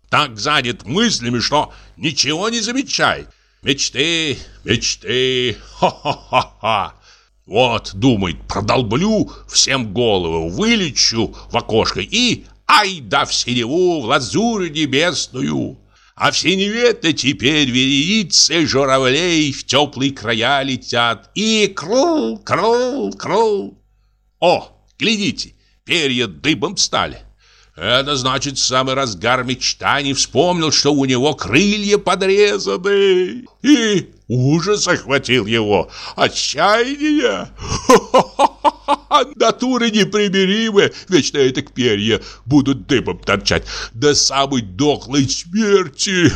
Так занят мыслями, что ничего не замечает. Мечты, мечты, ха-ха-ха-ха. Вот, думает, продолблю всем голову, вылечу в окошко и ай да в синеву, в лазурь небесную. А в синеве-то теперь вереницы журавлей в теплые края летят. И крул, крул, крул. О, глядите, перья дыбом стали. Это значит, в самый разгар мечтаний вспомнил, что у него крылья подрезаны. И ужас охватил его. Отчаяние. Натуры непримиримы, вечно это к перья будут дыбом торчать. До самой дохлой смерти.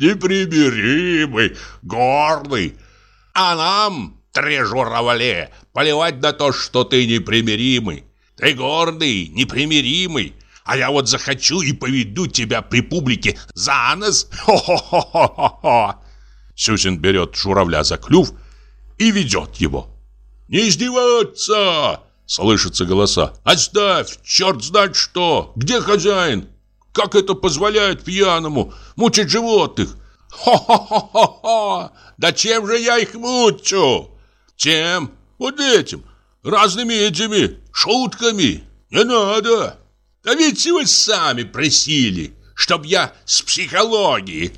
Непримиримый, горный. А нам, три журавле, поливать на то, что ты непримиримый. Ты гордый, непримиримый. А я вот захочу и поведу тебя при публике за нос. Хо-хо-хо-хо-хо. Сюсин берет журавля за клюв и ведет его. «Не издеваться!» — слышатся голоса. «Оставь! Черт знает что! Где хозяин? Как это позволяет пьяному мучить животных? Хо-хо-хо-хо! Да чем же я их мучу? Чем? Вот этим! разными этими шутками. Не надо. А ведь вы сами просили, чтоб я с психологией.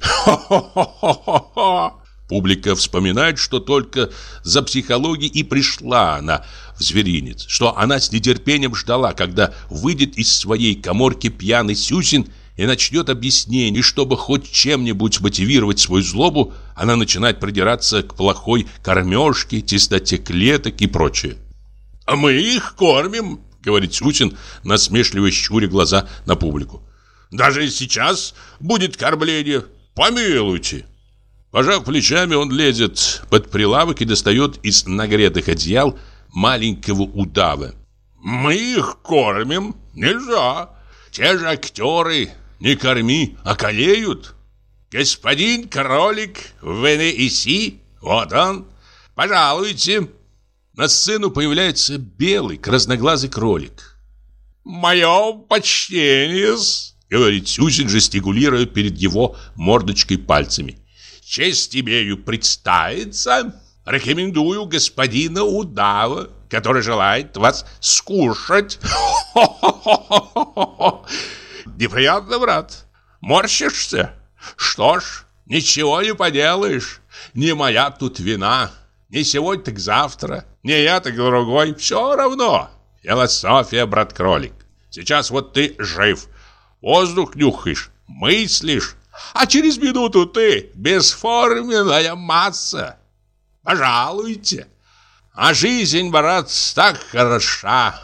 Публика вспоминает, что только за психологией и пришла она в зверинец, что она с нетерпением ждала, когда выйдет из своей коморки пьяный Сюсин и начнет объяснение, и чтобы хоть чем-нибудь мотивировать свою злобу, она начинает придираться к плохой кормежке, чистоте клеток и прочее. А мы их кормим, говорит Сюсин, насмешливо щуря глаза на публику. Даже сейчас будет кормление. Помилуйте. Пожав плечами, он лезет под прилавок и достает из нагретых одеял маленького удава. Мы их кормим. Нельзя. Те же актеры не корми, а колеют. Господин кролик в Венеиси, вот он. Пожалуйте. На сцену появляется белый, красноглазый кролик. Мое почтение говорит Сюзин, жестикулируя перед его мордочкой пальцами. Честь имею представиться. Рекомендую господина Удава, который желает вас скушать. Неприятно, брат. Морщишься? Что ж, ничего не поделаешь. Не моя тут вина. Не сегодня, так завтра. Не я, так другой. Все равно. Философия, брат-кролик. Сейчас вот ты жив. Воздух нюхаешь, мыслишь. А через минуту ты бесформенная масса. Пожалуйте. А жизнь, брат, так хороша.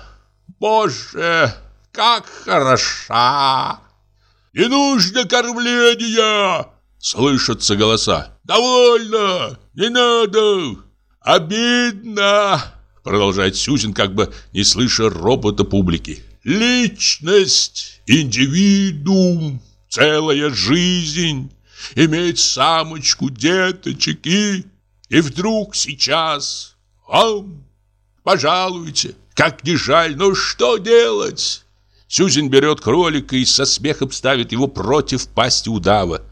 Боже, как хороша. Не нужно кормления, слышатся голоса. Довольно, не надо. Обидно, продолжает Сюзин, как бы не слыша робота публики. Личность, индивидуум, целая жизнь, иметь самочку, деточек и... И вдруг сейчас вам, пожалуйте, как не жаль, но что делать? Сюзин берет кролика и со смехом ставит его против пасти удава.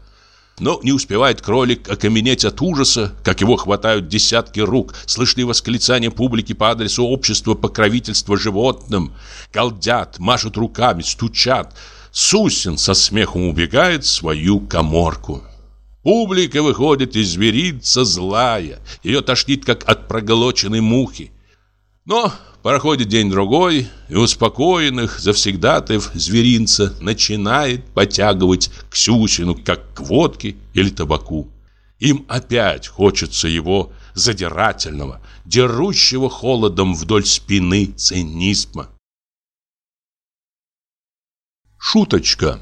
Но не успевает кролик окаменеть от ужаса, как его хватают десятки рук, слышны восклицания публики по адресу общества покровительства животным. Галдят, машут руками, стучат. Сусин со смехом убегает в свою коморку. Публика выходит из зверинца злая. Ее тошнит, как от проголоченной мухи. Но проходит день-другой, и успокоенных завсегдатаев зверинца начинает потягивать к Сюсину, как к водке или табаку. Им опять хочется его задирательного, дерущего холодом вдоль спины цинизма. Шуточка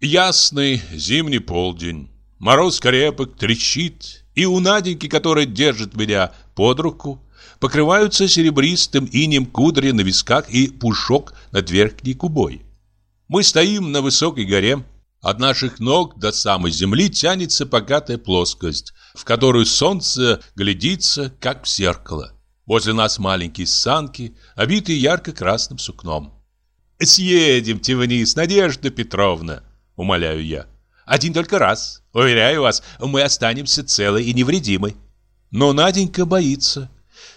Ясный зимний полдень. Мороз крепок, трещит, и у Наденьки, которая держит меня под руку, покрываются серебристым инем кудри на висках и пушок над верхней кубой. Мы стоим на высокой горе. От наших ног до самой земли тянется богатая плоскость, в которую солнце глядится, как в зеркало. Возле нас маленькие санки, обитые ярко-красным сукном. «Съедемте вниз, Надежда Петровна!» — умоляю я. «Один только раз. Уверяю вас, мы останемся целы и невредимы». Но Наденька боится.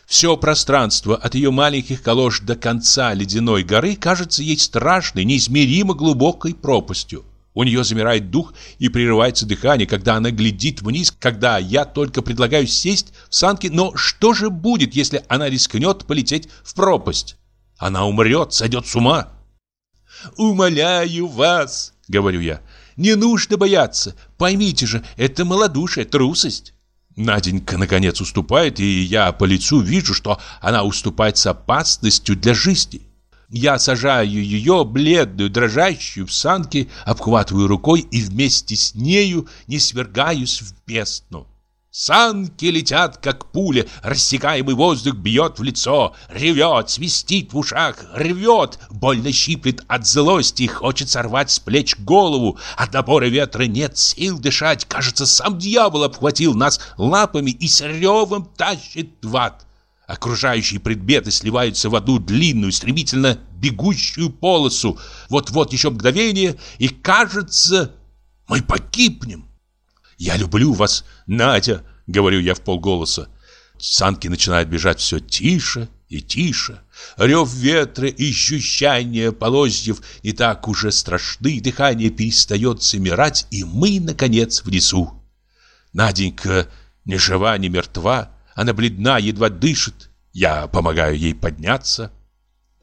Все пространство от ее маленьких колош до конца ледяной горы кажется ей страшной, неизмеримо глубокой пропастью. У нее замирает дух и прерывается дыхание, когда она глядит вниз, когда я только предлагаю сесть в санки. Но что же будет, если она рискнет полететь в пропасть? Она умрет, сойдет с ума. «Умоляю вас», — говорю я, — «не нужно бояться. Поймите же, это малодушие, трусость». Наденька, наконец, уступает, и я по лицу вижу, что она уступает с опасностью для жизни. Я сажаю ее, бледную, дрожащую, в санки, обхватываю рукой и вместе с нею не свергаюсь в бездну. Санки летят, как пуля, рассекаемый воздух бьет в лицо, ревет, свистит в ушах, рвет, больно щиплет от злости, хочет сорвать с плеч голову. От напора ветра нет сил дышать, кажется, сам дьявол обхватил нас лапами и с ревом тащит в ад. Окружающие предметы сливаются в одну длинную, стремительно бегущую полосу. Вот-вот еще мгновение, и кажется, мы погибнем. «Я люблю вас, Надя!» — говорю я в полголоса. Санки начинают бежать все тише и тише. Рев ветра и ощущание полозьев не так уже страшны, дыхание перестает замирать, и мы, наконец, в лесу. Наденька ни жива, ни мертва, она бледна, едва дышит. Я помогаю ей подняться.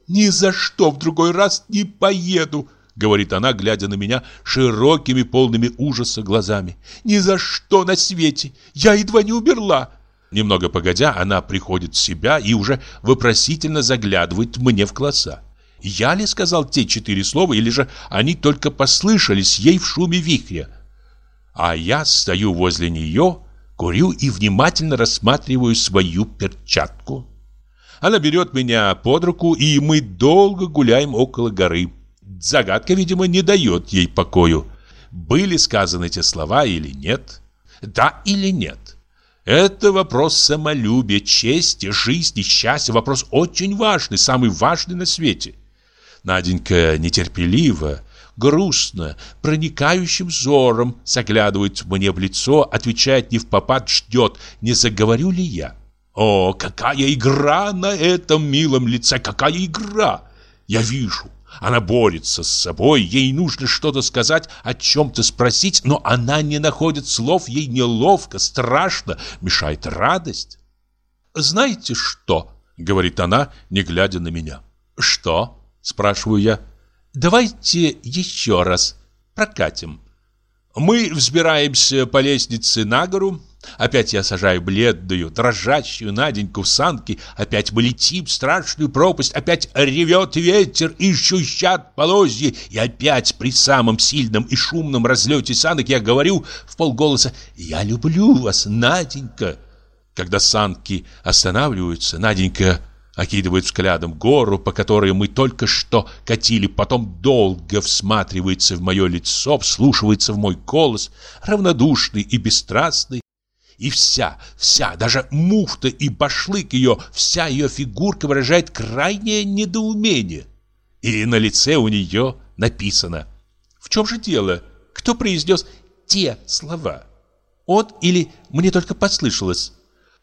«Ни за что в другой раз не поеду!» Говорит она, глядя на меня широкими, полными ужаса глазами. «Ни за что на свете! Я едва не умерла!» Немного погодя, она приходит в себя и уже вопросительно заглядывает мне в глаза. Я ли сказал те четыре слова, или же они только послышались ей в шуме вихря? А я стою возле нее, курю и внимательно рассматриваю свою перчатку. Она берет меня под руку, и мы долго гуляем около горы. Загадка, видимо, не дает ей покою. Были сказаны эти слова или нет? Да или нет? Это вопрос самолюбия, чести, жизни, счастья, вопрос очень важный, самый важный на свете. Наденька нетерпеливо, грустно, проникающим взором заглядывает мне в лицо, отвечает не в попад, ждет, не заговорю ли я. О, какая игра на этом милом лице, какая игра! Я вижу, она борется с собой, ей нужно что-то сказать, о чем-то спросить, но она не находит слов, ей неловко, страшно, мешает радость. «Знаете что?» — говорит она, не глядя на меня. «Что?» — спрашиваю я. «Давайте еще раз прокатим». Мы взбираемся по лестнице на гору, Опять я сажаю бледную, дрожащую Наденьку в санки. Опять мы летим в страшную пропасть. Опять ревет ветер и щущат полозья. И опять при самом сильном и шумном разлете санок я говорю в полголоса «Я люблю вас, Наденька». Когда санки останавливаются, Наденька окидывает взглядом гору, по которой мы только что катили, потом долго всматривается в мое лицо, вслушивается в мой голос, равнодушный и бесстрастный, и вся, вся, даже муфта и башлык ее, вся ее фигурка выражает крайнее недоумение. И на лице у нее написано «В чем же дело? Кто произнес те слова? Он или мне только послышалось?»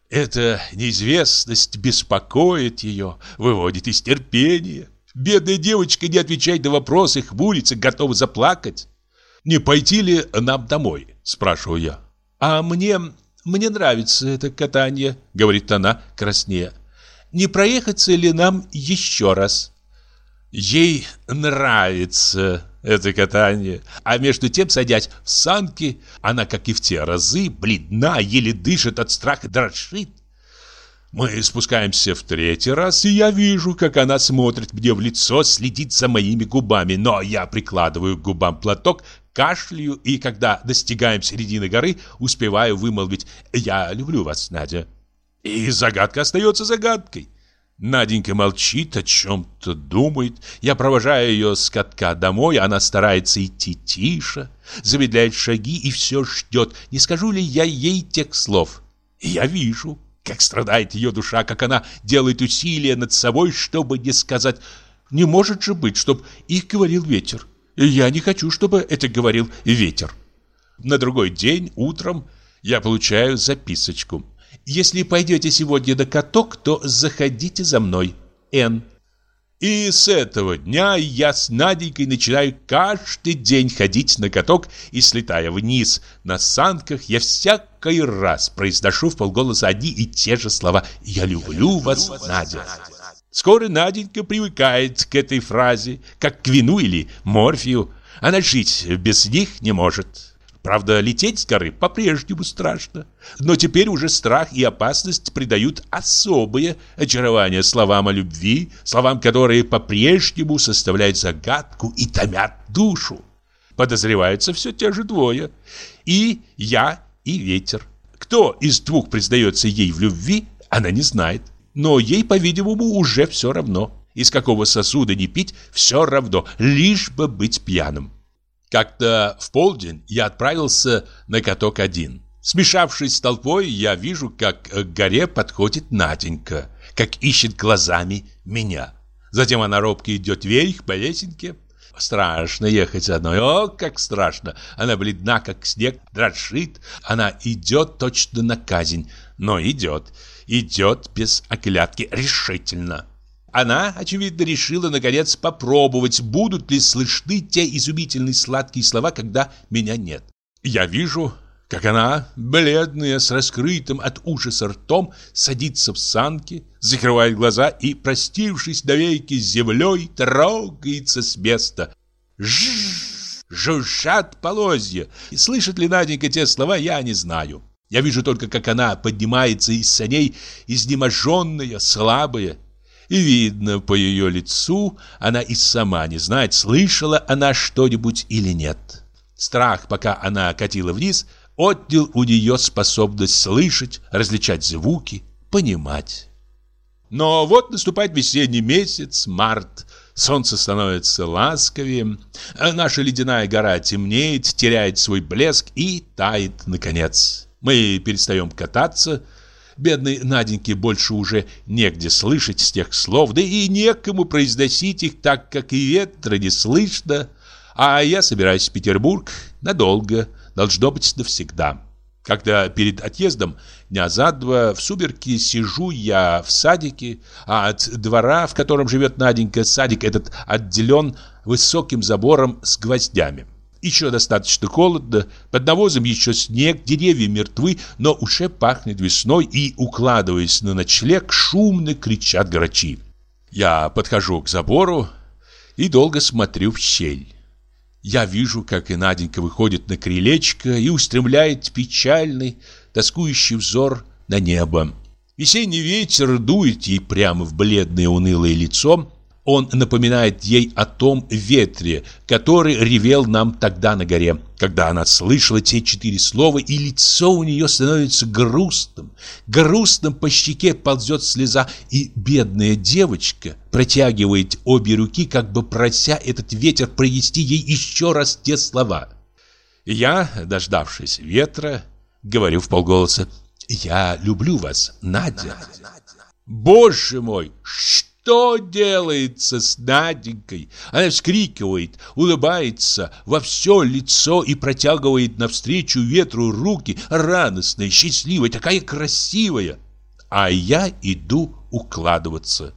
Эта неизвестность беспокоит ее, выводит из терпения. Бедная девочка не отвечает на вопросы, хмурится, готова заплакать. «Не пойти ли нам домой?» – спрашиваю я. «А мне мне нравится это катание», — говорит она краснея. «Не проехаться ли нам еще раз?» Ей нравится это катание, а между тем, садясь в санки, она, как и в те разы, бледна, еле дышит от страха, дрожит. Мы спускаемся в третий раз, и я вижу, как она смотрит мне в лицо, следит за моими губами, но я прикладываю к губам платок, кашляю и, когда достигаем середины горы, успеваю вымолвить «Я люблю вас, Надя». И загадка остается загадкой. Наденька молчит, о чем-то думает. Я провожаю ее с катка домой, она старается идти тише, замедляет шаги и все ждет, не скажу ли я ей тех слов. Я вижу, как страдает ее душа, как она делает усилия над собой, чтобы не сказать «Не может же быть, чтоб их говорил ветер». Я не хочу, чтобы это говорил ветер. На другой день утром я получаю записочку. Если пойдете сегодня на каток, то заходите за мной. Н. И с этого дня я с Наденькой начинаю каждый день ходить на каток и, слетая вниз на санках, я всякий раз произношу в полголоса одни и те же слова «Я люблю вас, Надя». Скоро Наденька привыкает к этой фразе, как к вину или морфию. Она жить без них не может. Правда, лететь с горы по-прежнему страшно. Но теперь уже страх и опасность придают особое очарование словам о любви, словам, которые по-прежнему составляют загадку и томят душу. Подозреваются все те же двое. И я, и ветер. Кто из двух признается ей в любви, она не знает. Но ей, по-видимому, уже все равно. Из какого сосуда не пить, все равно, лишь бы быть пьяным. Как-то в полдень я отправился на каток один. Смешавшись с толпой, я вижу, как к горе подходит Наденька, как ищет глазами меня. Затем она робко идет вверх по лесенке. Страшно ехать одной, о, как страшно. Она бледна, как снег, дрожит. Она идет точно на казнь, но идет идет без оглядки решительно. Она, очевидно, решила, наконец, попробовать, будут ли слышны те изумительные сладкие слова, когда меня нет. Я вижу, как она, бледная, с раскрытым от ужаса ртом, садится в санки, закрывает глаза и, простившись навеки с землей, трогается с места. Жжж, жужжат полозья. И слышит ли Наденька те слова, я не знаю. Я вижу только, как она поднимается из саней, изнеможенная, слабая. И видно по ее лицу, она и сама не знает, слышала она что-нибудь или нет. Страх, пока она катила вниз, отнял у нее способность слышать, различать звуки, понимать. Но вот наступает весенний месяц, март, солнце становится ласковее, наша ледяная гора темнеет, теряет свой блеск и тает наконец. Мы перестаем кататься. Бедной Наденьке больше уже негде слышать с тех слов, да и некому произносить их так, как и ветра не слышно. А я собираюсь в Петербург надолго, должно быть навсегда. Когда перед отъездом дня за два в суберке сижу я в садике, а от двора, в котором живет Наденька, садик этот отделен высоким забором с гвоздями. Еще достаточно холодно, под навозом еще снег, деревья мертвы, но уже пахнет весной и, укладываясь на ночлег, шумно кричат грачи. Я подхожу к забору и долго смотрю в щель. Я вижу, как и Наденька выходит на крылечко и устремляет печальный, тоскующий взор на небо. Весенний ветер дует ей прямо в бледное унылое лицо, он напоминает ей о том ветре, который ревел нам тогда на горе, когда она слышала те четыре слова, и лицо у нее становится грустным. Грустным по щеке ползет слеза, и бедная девочка протягивает обе руки, как бы прося этот ветер провести ей еще раз те слова. Я, дождавшись ветра, говорю в полголоса, «Я люблю вас, Надя». Боже мой, что? Что делается с Наденькой? Она вскрикивает, улыбается во все лицо и протягивает навстречу ветру руки, радостная, счастливая, такая красивая. А я иду укладываться.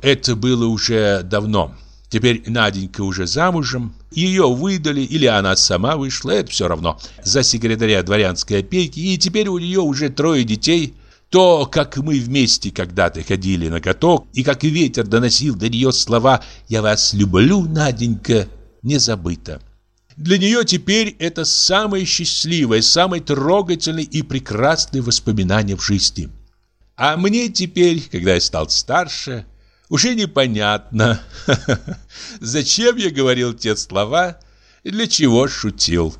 Это было уже давно. Теперь Наденька уже замужем, ее выдали или она сама вышла, это все равно, за секретаря дворянской опеки, и теперь у нее уже трое детей – то, как мы вместе когда-то ходили на каток, и как ветер доносил до нее слова «Я вас люблю, Наденька», не забыто. Для нее теперь это самое счастливое, самое трогательное и прекрасное воспоминание в жизни. А мне теперь, когда я стал старше, уже непонятно, зачем я говорил те слова для чего шутил.